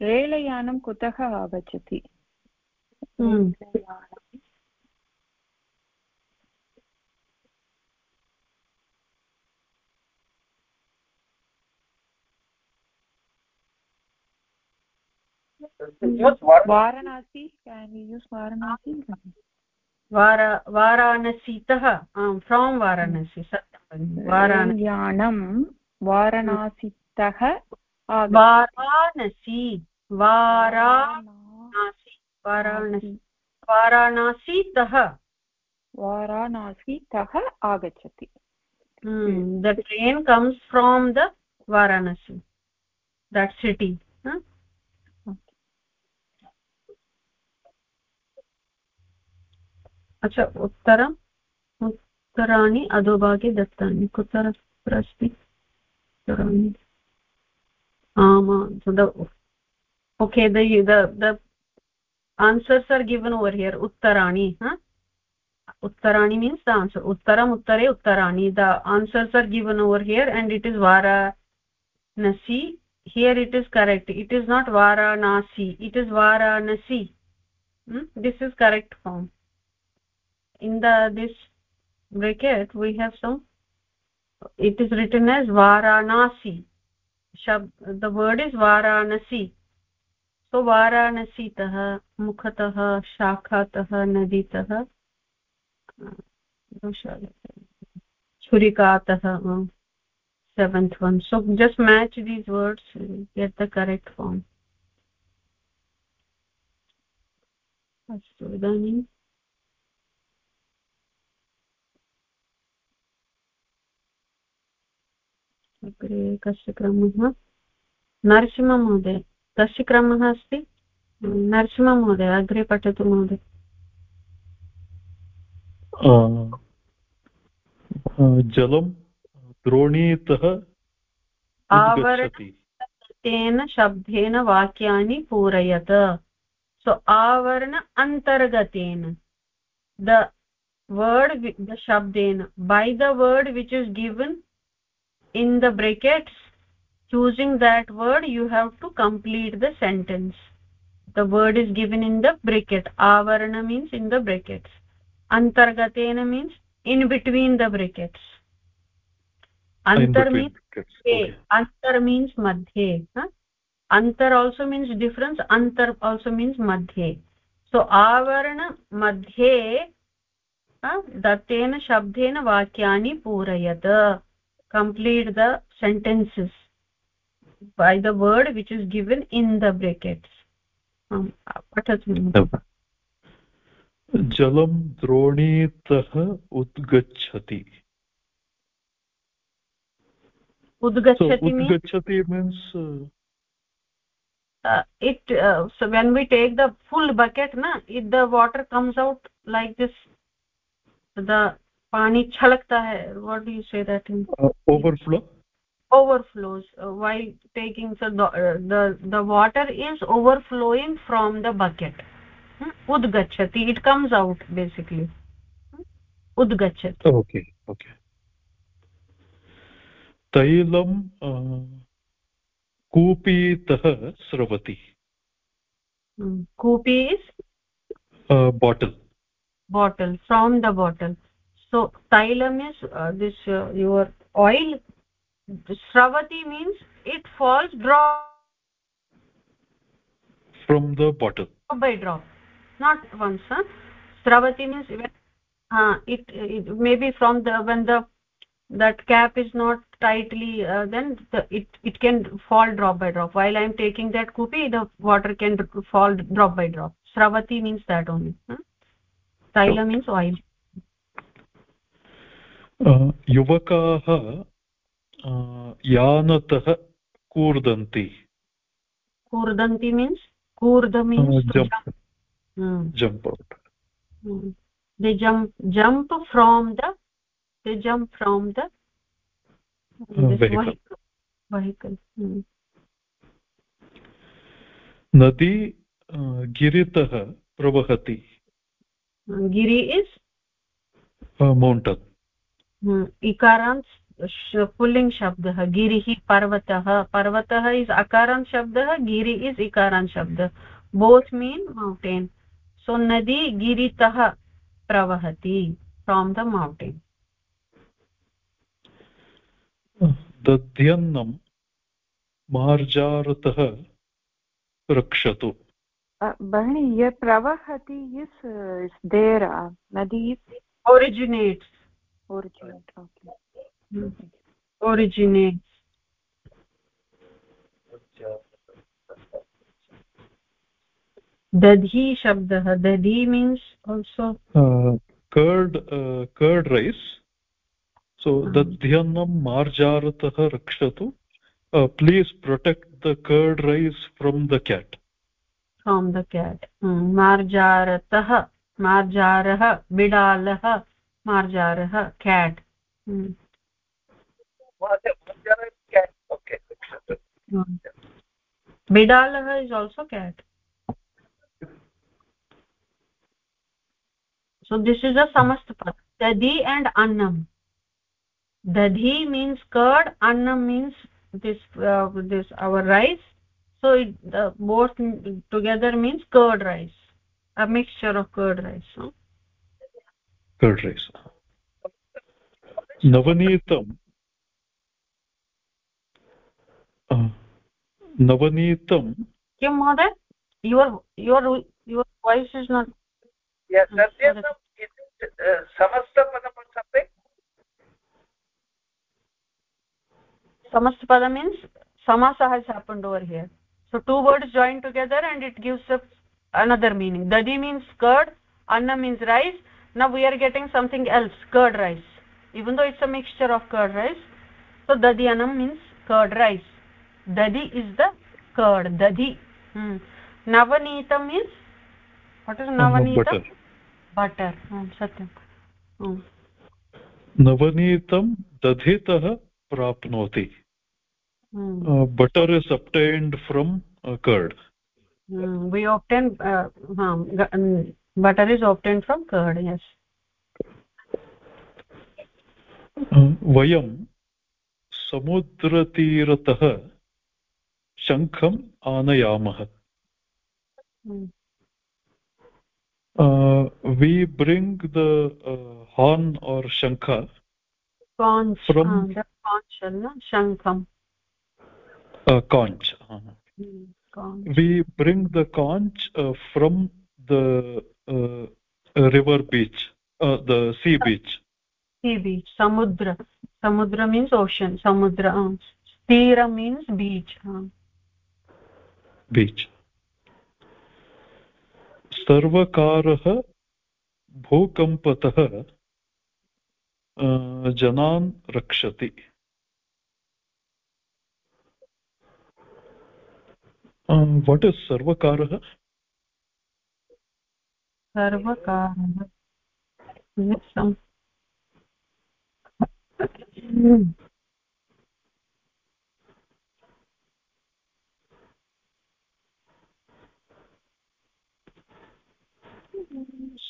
D: रेलयानं कुतः आगच्छति
B: use
D: varanasi can you use varanasi
A: वारा वाराणसीतः from Varanasi सत्यं
D: वाराणयानं वाराणसीतः
A: वाराणसी वाराणसी वाराणसी वाराणसीतः।
D: वाराणसीतः आगच्छति।
A: The train comes from the Varanasi that city अच्छा उत्तरम्? उत्तराणि अधोभागे दत्तानि। कुत्र कुत्र अस्ति उत्तराणि आमां okay the the answers are given over here उत्तराणि उत्तराणि मीन्स् द आन्सर् उत्तरम्, उत्तरे, उत्तराणि। The answers are given over here and it is Varanasi. Here it is correct it is not Varanasi. It is Varanasi. This is correct form in the this bracket we have some it is written as varanasi shab the word is varanasi so varanasitah mukhatah shakhatah naditah छुरिकातः seventh one so just match these words get the correct form अस्तु इदानीं अग्रे कस्य क्रमः? नरसिंहमहोदय। कस्य क्रमः अस्ति? नरसिंहमहोदय अग्रे पठतु महोदय।
C: जलं द्रोणीतः
A: तेन शब्देन वाक्यानि पूरयत। सो आवरण अन्तर्गतेन। द वर्ड् द शब्देन। By the word which is given in the brackets choosing that word you have to complete the sentence the word is given in the bracket avarana means in the brackets antargatena means in between the brackets antar means okay. antar means madhye huh? antar also means difference antar also means madhye so avarana madhye दत्तेन शब्देन वाक्यानि पूरयत complete the sentences by the word which is given in the brackets पठतु
C: जलं द्रोणीतः उद्गच्छति
A: udgachati
C: so, udgachati means uh,
A: uh, it uh, so when we take the full bucket na if the water comes out like this the pani chalakta hai what do you say that in
C: uh, overflow
A: overflows uh, while taking so the, uh, the the water is overflowing from the bucket hmm? udgachati it comes out basically hmm? udgachati
C: okay okay तैलं कूपीतः स्रवति
A: कूपी is
C: bottle
A: bottle from the bottle so tailam is uh, this uh, your oil shravati means it falls drop
C: from the bottle
A: drop by drop. Not once huh? sravati means even uh, it, it maybe from the when the that cap is not tightly uh, then the, it it can fall drop by drop. While i am taking that kupi the water can fall drop by drop. Shravati means that only huh? means oil
C: युवकाः यानतः कूर्दन्ति
A: कूर्दन्ति means कूर्द means jump from the they jump from the
C: नदी गिरितः प्रवहति
A: गिरि is
C: mountain
A: इकारान्त् पुल्लिङ्ग् शब्दः गिरिः पर्वतः पर्वतः इस् अकारान्त् शब्दः गिरि इस् इकारान्त् शब्दः। बोत् मीन् मौण्टेन् सो नदी गिरितः प्रवहति फ्रोम् द मौण्टेन्
C: दध्यन्नं मार्जारतः रक्षतु।
D: Bahini, here pravahati is uh, is there. Uh, nadi is
A: originates.
D: Originate. Okay.
A: Hmm. Originates. दधी शब्दः दधी means also
C: curd curd rice so दध्यन्नं मार्जारतः रक्षतु please protect the curd rice from the cat
A: from the cat मार्जारतः मार्जारः बिडालः मार्जारः cat बिडालः is also cat this is a samastapad dadi and annam dadhi means curd annam means this uh, this our rice so it uh, both together means curd rice a mixture of curd rice no?
C: Curd rice navanitam uh, navanitam
A: kim mother your your your voice is not
B: yes satyatam is it satyam samastapadam or something
A: samastapada means samasa has happened over here so two words joined together and it gives another meaning dadi means curd anna means rice now we are getting something else curd rice even though it's a mixture of curd rice so dadi anam means curd rice dadi is the curd dadi hmm. navanita means what is navanita butter सत्यं
C: नवनीतं दधितः प्राप्नोति butter is obtained from curd
A: we obtain uh, um, butter is obtained from curd yes
C: वयं समुद्रतीरतः शङ्खम् आनयामः uh, we bring the uh, horn or shankha
A: conch from uh, the conch no shankham
C: uh, conch uh, hmm, conch we bring the conch uh, from the uh, river beach uh, the sea beach
A: sea beach samudra samudra means ocean samudra uh, tira means beach uh.
C: beach सर्वकारः भूकम्पतः जनान् रक्षति what is सर्वकारः
A: सर्वकारः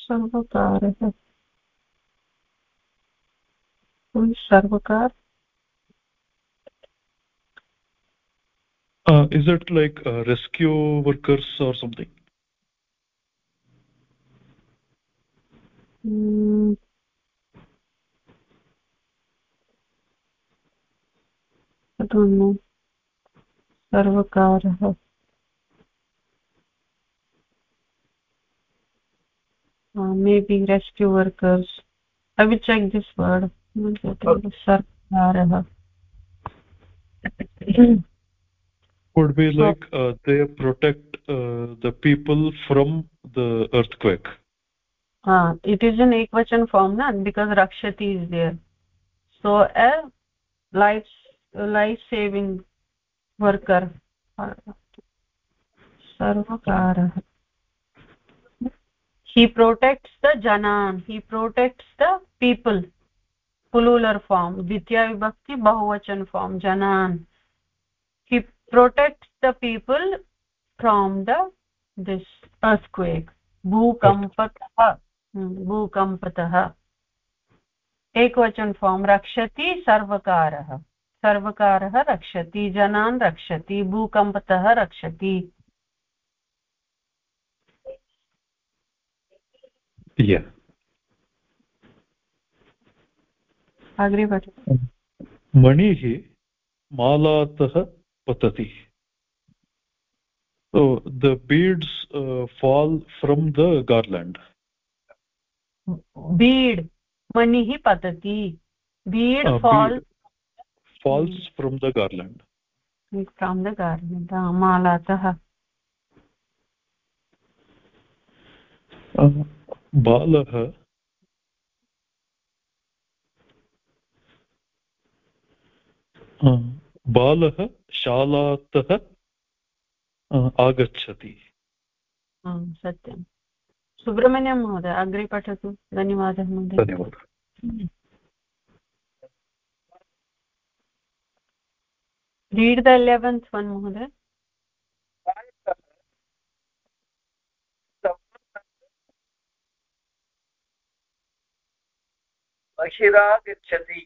A: सर्वकारः सर्वकार
C: uh, is it like uh, rescue workers or something
A: सर्वकारः uh, maybe rescue workers i will check this word sarkarah
C: would be like uh, they protect uh, the people from the earthquake
A: It is in एक वचन form ना because रक्षति is there so a life life saving worker सर्वकार he protects the जनान he protects the people plural form द्वितीय विभक्ति बहुवचन form जनान he protect the people from the this earthquake bhukampatah एकवचन form रक्षति सर्वकारः। सर्वकारः रक्षति जनान् रक्षति भूकम्पतः रक्षति।
C: Yeah.
A: अग्रे
C: मणिः मालातः पतति। So the beads uh, fall from the garland.
A: Bead मणिः पतति bead fall falls
C: from the garland
A: from the garland मालातः
C: बालः बालः शालातः आगच्छति.
A: सत्यम्. सुब्रह्मण्यं महोदय अग्रे पठतु धन्यवादः महोदय। धन्यवादः। रीड् द एलेवेन्त् वन् महोदय।
B: बहिरागच्छति।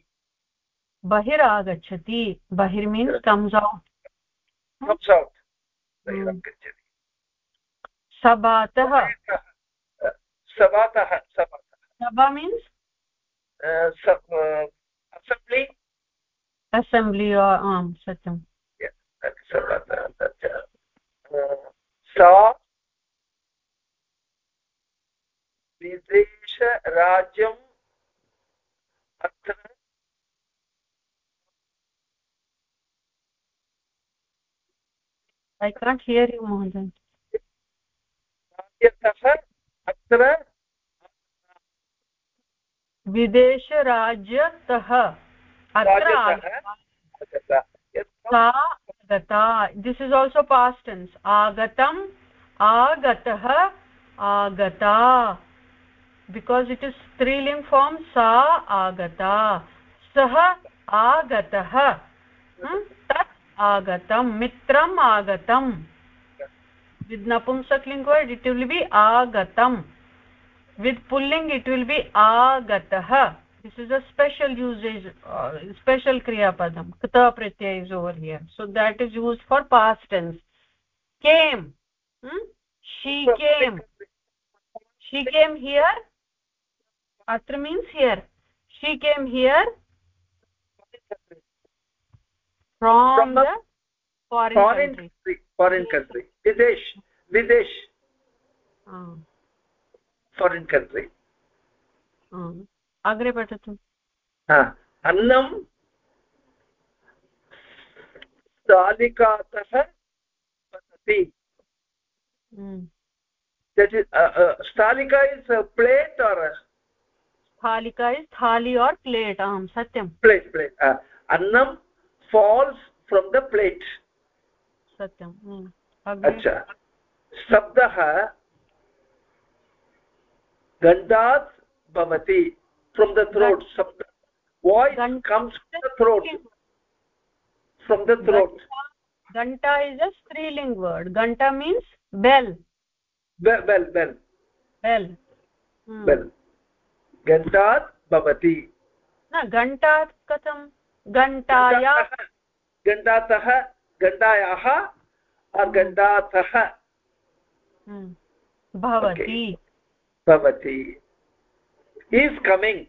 A: बहिरागच्छति। बहिर् means comes out
B: comes out बहिरागच्छति।
A: सभातः।
B: सभातः
A: सभा मीन्स्
B: असेम्ब्लि
A: असेम्ब्लि आम् सत्यं
B: सा विदेशराज्यम् अत्र
A: ऐ काण्ट् हियर् यु महोदय
B: यतः अत्र
A: विदेशराज्यतः अत्र सा आगता। This is also past tense आगतम् आगतः आगता। बिकास् इट् इस् स्त्रीलिङ्ग् फार्म् सा आगता। सः आगतः। तत् आगतं मित्रम् आगतम्। With napumsakling word it will be agatam with pulling it will be agatah this is a special usage uh, special kriya padam kata pratyay is over here so that is used for past tense came hmm? she came she came here atra means here she came here from, from the foreign, foreign country
B: foreign country videsh videsh foreign country
A: अग्रे पठतु
B: अन्नं स्थालिकातः पतति that is uh, uh, stalika is a plate or a
A: thalika is thali or plate um satyam
B: plate plate uh, annam falls from the plate
A: सत्यम् हम्म।
B: अच्छा। शब्दः गन्धात् भवति। From the throat शब्द। Voice comes from the throat from the
A: throat घण्टा is a स्त्रीलिङ्ग् word घण्टा means bell
B: bell bell bell
A: bell
B: घण्टात् भवति।
A: न घण्टात् कथं? घण्टाया
B: घण्टातः gantayah अगन्धातः
A: भवति
B: भवति is coming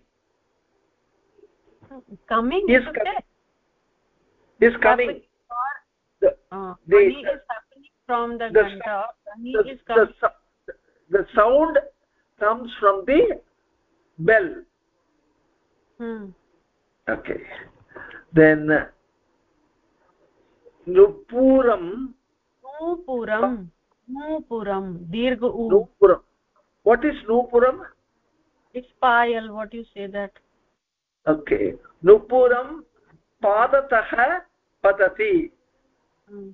A: coming
B: is coming is coming
A: the, uh, the, is happening from the, the ganta the, is coming.
B: The, the sound comes from the bell
A: hmm.
B: okay then nupuram
A: नूपुरं नूपुरं दीर्घ
B: नूपुरं what is nupuram
A: it's payal what you say that
B: okay nupuram padatah patati hmm.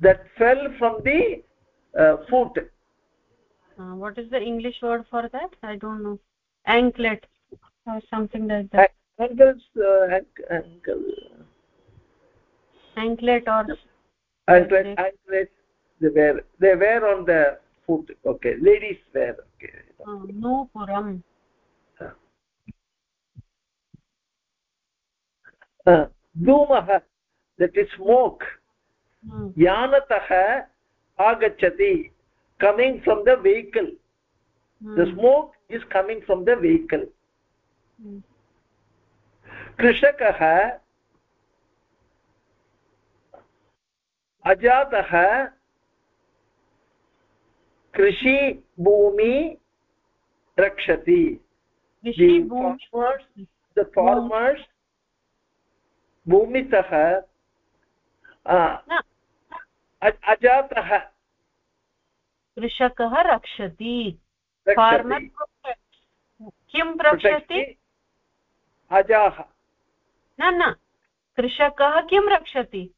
B: that fell from the uh, foot
A: uh, what is the english word for that i don't know anklet or something like that
B: ankles uh, ankle
A: anklet or
B: anklet anklet they wear they wear on the foot okay ladies wear okay
A: no puram
B: धूमः that is smoke यानतः आगच्छति coming from the vehicle the smoke is coming from the vehicle कृषकः अजातः कृषिभूमि रक्षति। the farmers भूमितः अजातः।
A: कृषकः रक्षति। Farmer किं रक्षति?
B: अजाः।
A: न न। कृषकः किं रक्षति?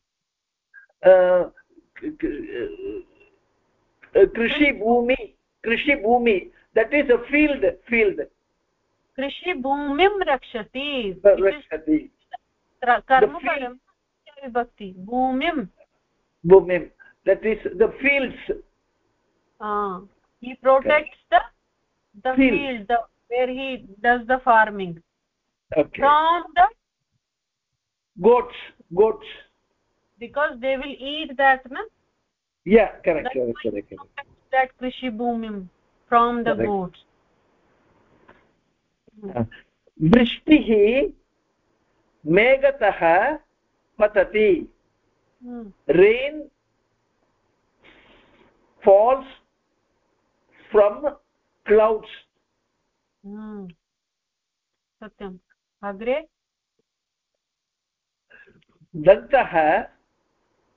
B: कृषिभूमि कृषिभूमि that is a field field
A: कृषिभूमिं रक्षति।
B: रक्षति।
A: विभक्ति। भूमिं।
B: भूमिं that is the fields
A: he protect the where he does the farming from the
B: goats goats
A: because they will eat that na
B: yeah correct correct correct, correct.
A: that krishi bhumim from the correct. goats
B: वृष्टिः मेघतः पतति rain false from clouds
A: सत्यम् अग्रे
B: दन्तः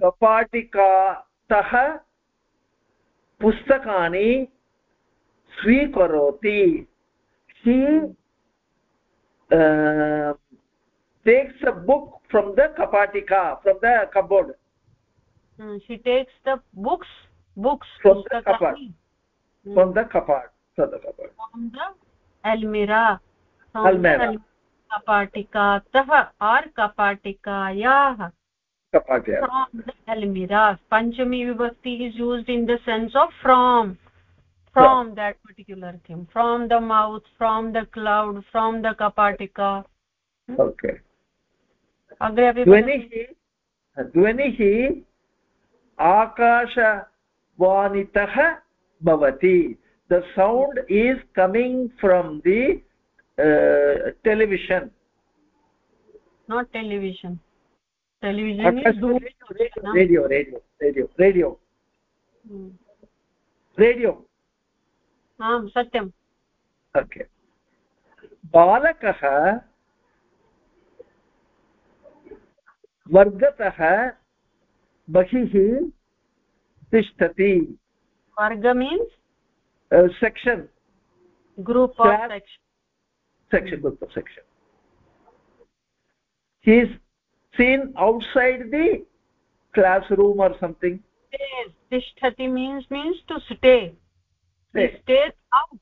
B: कपाटिकातः पुस्तकानि स्वीकरोति। He takes a book from the कपाटिका from the cupboard
A: she takes the books books
B: from the कपाट् from the कपाट्
A: from the कपाट्
B: अल्मिरा अल्मिरा
A: कपाटिकातः or कपाटिकायाः
B: kapatya
A: from the almira panchami vibhakti is used in the sense of from from that particular thing from the mouth from the cloud from the kapatika
B: okay
A: agre
B: ध्वनिः ध्वनिः आकाशवाणितः भवति the sound is coming from the uh, television
A: not television
B: अच्छा, radio radio radio radio
A: आम् सत्यम्।
B: Okay. बालकः वर्गतः बहिः तिष्ठति।
A: वर्ग means
B: section group section group section seen outside the classroom or something
A: tishtati means means to stay he stays out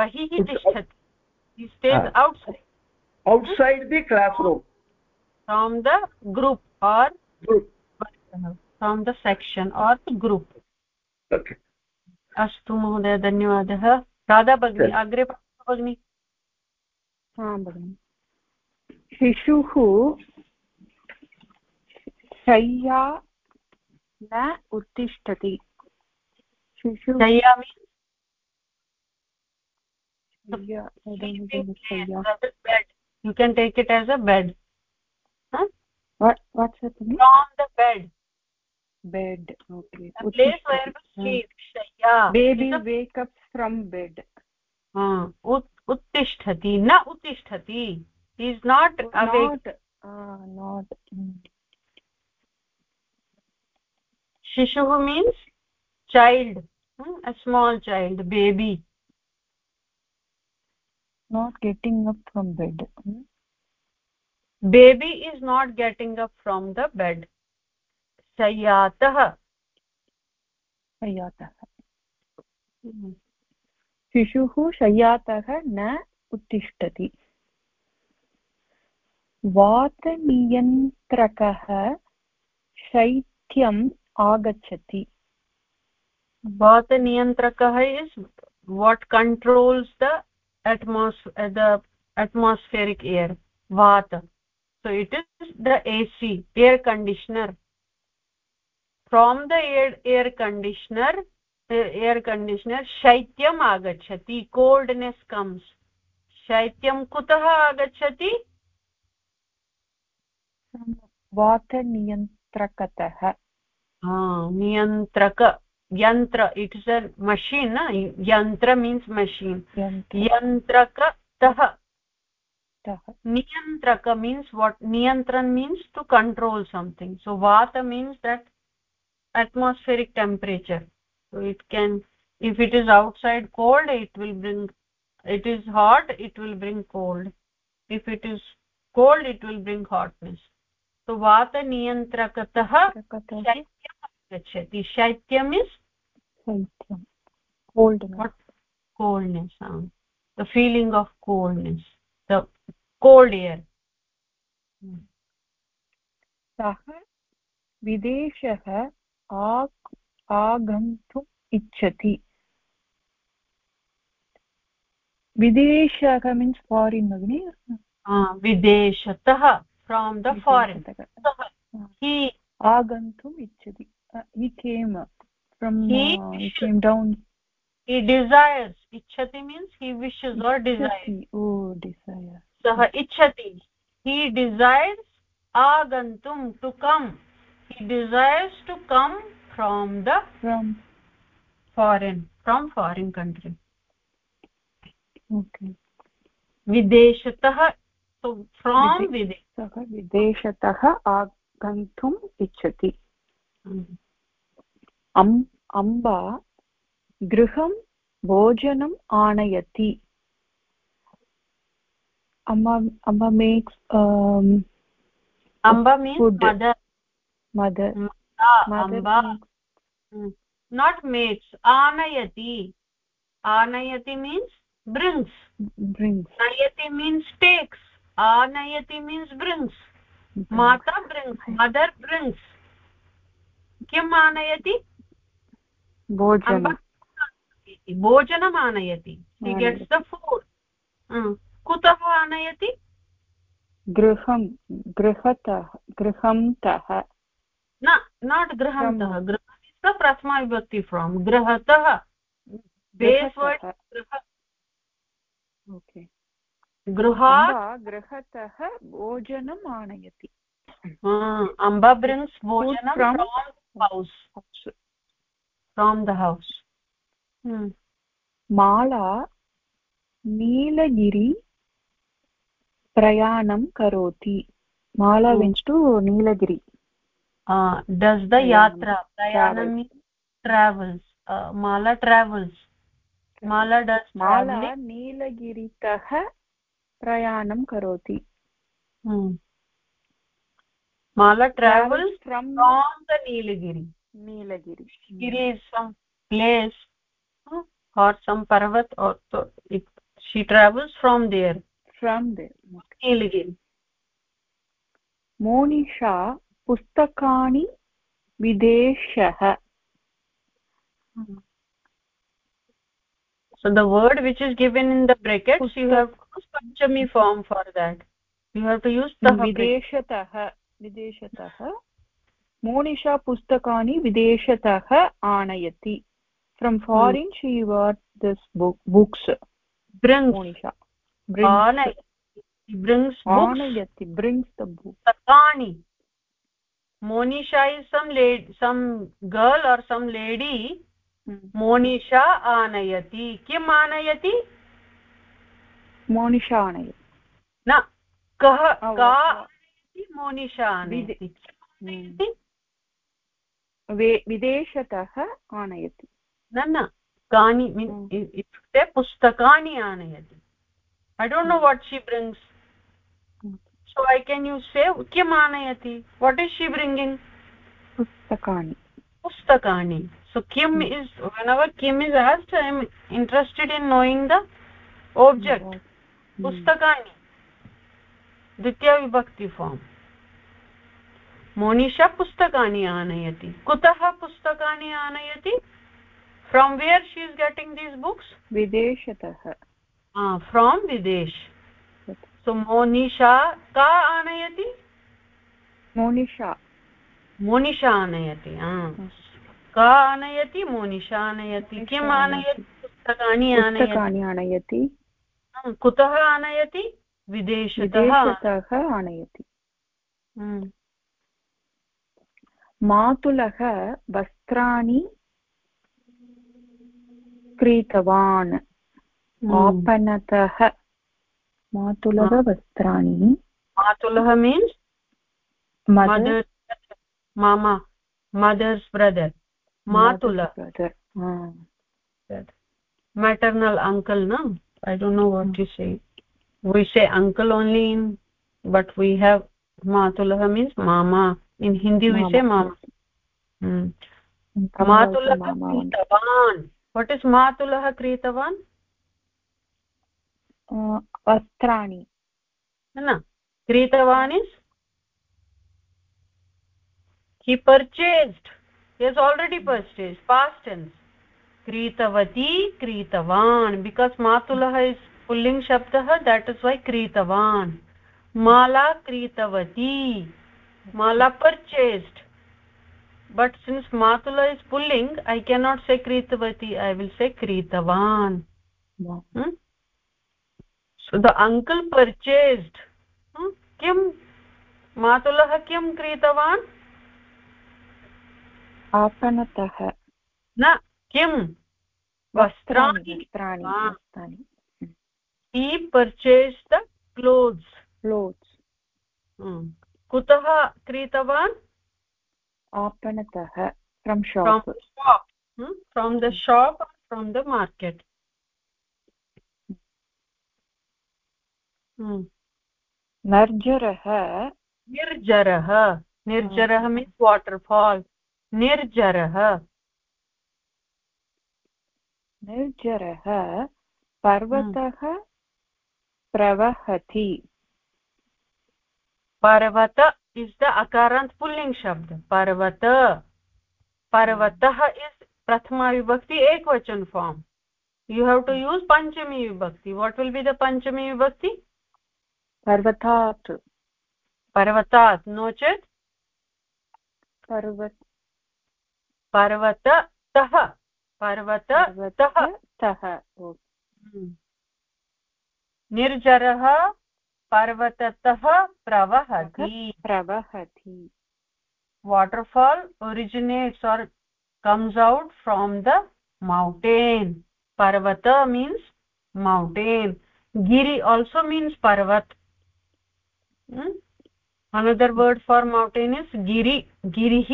A: bahihi tishtati he stays ah. outside
B: outside the classroom
A: from the group or
B: group
A: from the section or the group
B: okay
A: अस्तु महोदय धन्यवादः राधा भगिनी अग्रे भगिनि
D: आं भगिनि शिशुः शय्या न उत्तिष्ठति शिशु
A: शय्या you can take it as a bed huh
D: what what's happening
A: from the bed
D: bed okay
A: the place where we sleep shaya
D: baby wake up from bed
A: ha ut uttishtati na uttishtati he is not awake
D: ah not
A: shishuh means child a small child baby
D: not getting up from bed hmm?
A: baby is not getting up from the bed shayatah
D: shayatah शिशुः शय्यातः न उत्तिष्ठति वातनियन्त्रकः शैत्यम् आगच्छति।
A: वातनियन्त्रकः is what controls the atmos the atmospheric air वात। So it is the A C air conditioner from the air air conditioner air conditioner शैत्यम् आगच्छति coldness comes शैत्यं कुतः आगच्छति?
D: वातनियन्त्रकतः।
A: नियन्त्रक यन्त्र इट् इस् अ मशीन् यन्त्र मीन्स् मशीन् यन्त्रकतः नियन्त्रक means what नियन्त्रन् means to control something so वात means that atmospheric temperature so it can if it is outside cold it will bring it is hot it will bring cold if it is cold it will bring hotness वातनियन्त्रकतः शैत्यम् आगच्छति शैत्यम् is
D: coldness
A: the feeling of coldness the cold air
D: सः विदेशः आगन्तुम् इच्छति। विदेशः means foreign भगिनि
A: विदेशतः। From the foreign
D: आगन्तुम् इच्छति he came from came down
A: he desires ichhati means he wishes or desires
D: oh desire
A: sah ichhati he desires agantum to come he desires to come from the
D: from
A: foreign from foreign country
D: okay
A: videshatah
D: विदेश विदेशतः आगन्तुम् इच्छति। अम्बा गृहं भोजनम् आनयति। Not um, makes
A: आनयति। आनयति means brings brings नयति means takes anayati means brings mata brings mother brings किम् आनयति
D: भोजनं
A: भोजनम् आनयति हि गेट्स् द फुड् कुतः आनयति
D: गृहं गृहतः गृहन्तः
A: न नाट् गृहन्तः गृहस्य प्रथमा विभक्ति फ्रोम् गृहतः
D: गृहात् गृहतः भोजनम् आनयति
A: अम्बा ब्रिङ्ग्स् भोजनं from house from the house
D: Mala Nilgiri प्रयाणं करोति Mala winds to
A: Nilgiri the yatra prayanam travels. uh, mala travels. Mala does
D: mala नीलगिरितः प्रयाणं करोति
A: mala travels from, from the nilagiri
D: nilagiri
A: giri is some place uh, or some parvat or so it, she travels from there
D: from there
A: nilagiri
D: Monisha पुस्तकानि विदेशः
A: so the word which is given in the bracket you have to use panchami form for that. You have to use the
D: videshatah videshatah monisha pustakani videshatah aanayati from foreign hmm. she bought this book books.
A: Brings.
D: Monisha.
A: Brings
D: aanayati brings books. Aanayati brings the books.
A: Pustakani. monisha is some lady some girl or some lady Monisha आनयति। किम् आनयति?
D: मोनिषा आनयति।
A: न कः का मोनिषा आनयति।
D: विदेशतः आनयति।
A: न न कानि इत्युक्ते पुस्तकानि आनयति। I don't know what she brings so i can use say kim anayati what is she bringing?
D: pustakani
A: pustakani so kim hmm. is whenever kim is asked i am interested in knowing the object hmm. pustakani द्वितीया विभक्ति form Monisha पुस्तकानि आनयति कुतः पुस्तकानि आनयति from where she is getting these books
D: videshatah
A: ah from videsh so monisha ka anayati anayati ah का आनयति मोनिषा आनयति किम् आनयति? पुस्तकानि
D: आनयति। आनयति।
A: कुतः आनयति? विदेशतः।
D: आनयति। मातुलः वस्त्राणि क्रीतवान्। आपणतः मातुलः वस्त्राणि।
A: मातुलः means mama mother's brother matula
D: brother ah.
A: maternal uncle no i don't know what you say we say uncle only in but we have matulah means mama in hindi we say mama hmm. matulah kritavan what is matulah kritavan
D: vastrani
A: na kritavan is he purchased he has already purchased past tense kritavati kritavan because matulah is pulling shabdah that is why kritavan mala kritavati mala purchased but since matula is pulling i cannot say kritavati i will say kritavan hmm? so the uncle purchased hmm? kim matulah kim kritavan
D: आपणतः
A: न किं वस्त्राणि।
D: वस्त्राणि
A: हि। Purchase the clothes
D: clothes
A: कुतः क्रीतवान्?
D: आपणतः from shop
A: from the shop from the market
D: निर्जरः।
A: निर्जरः। निर्जरः मीन्स् वाटर्फाल् निर्जरः।
D: निर्जरः हम्म। पर्वतः प्रवहति।
A: पर्वत इस् द अकारान्त् पुल्लिङ्ग् शब्द। पर्वत। पर्वतः इस् प्रथमा विभक्ति एक वचन form you have to use पञ्चमी विभक्ति। व्हाट विल बी द पञ्चमी विभक्ति?
D: पर्वतात्।
A: पर्वतात्। नो चेत्
D: पर्वत।
A: पर्वततः पर्वततः। तः निर्जरः पर्वततः प्रवहति।
D: प्रवहति।
A: Waterfall originates or comes out from the mountain पर्वत मीन्स् मौण्टेन् गिरि आल्सो मीन्स् पर्वत another word for mountain is Giri गिरिः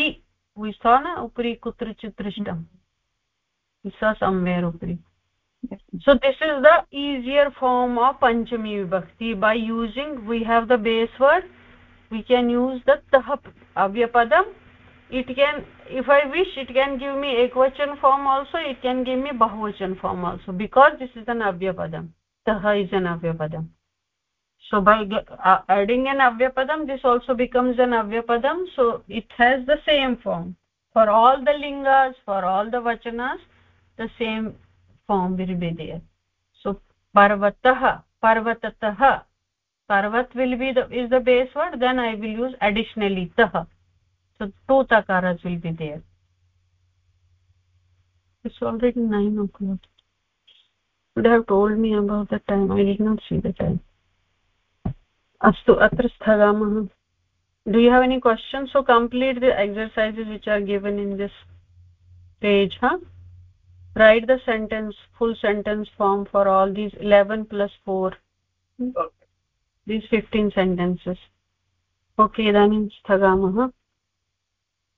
A: वि सा न उपरि कुत्रचित् दृष्टम् संवेर् उपरि so this is the easier form of पञ्चमी विभक्ति by using we have the base word we can use the तः अव्यपदम् it can if I wish it can give me एकवचन form also it can give me बहुवचन form also because this is an अव्यपदं तः is an अव्यपदम् so by uh, adding an avyapadam this also becomes an avyapadam so it has the same form for all the lingas for all the vachanas the same form will be there so parvatah parvatatah parvat will be the is the base word then i will use additionally tah so two takaras will be there it's already 9 o'clock would have told me about the time i did not see the time अस्तु अत्र स्थगामः। Do you have any question so complete the exercises which are given in this page ह write the sentence full sentence form for all these 11 plus four these 15 sentences okay इदानीं स्थगामः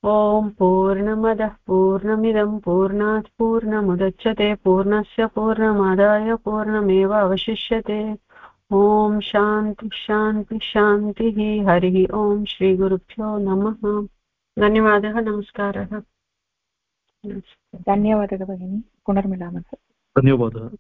A: ॐ पूर्णमदः पूर्णमिदं पूर्णात् पूर्णमुदच्छते पूर्णस्य पूर्णमादाय पूर्णमेव अवशिष्यते ॐ शान्ति शान्ति शान्तिः। हरिः ॐ श्रीगुरुभ्यो नमः। धन्यवादः नमस्कारः।
D: धन्यवादः भगिनी। पुनर्मिलामः।
C: धन्यवादः।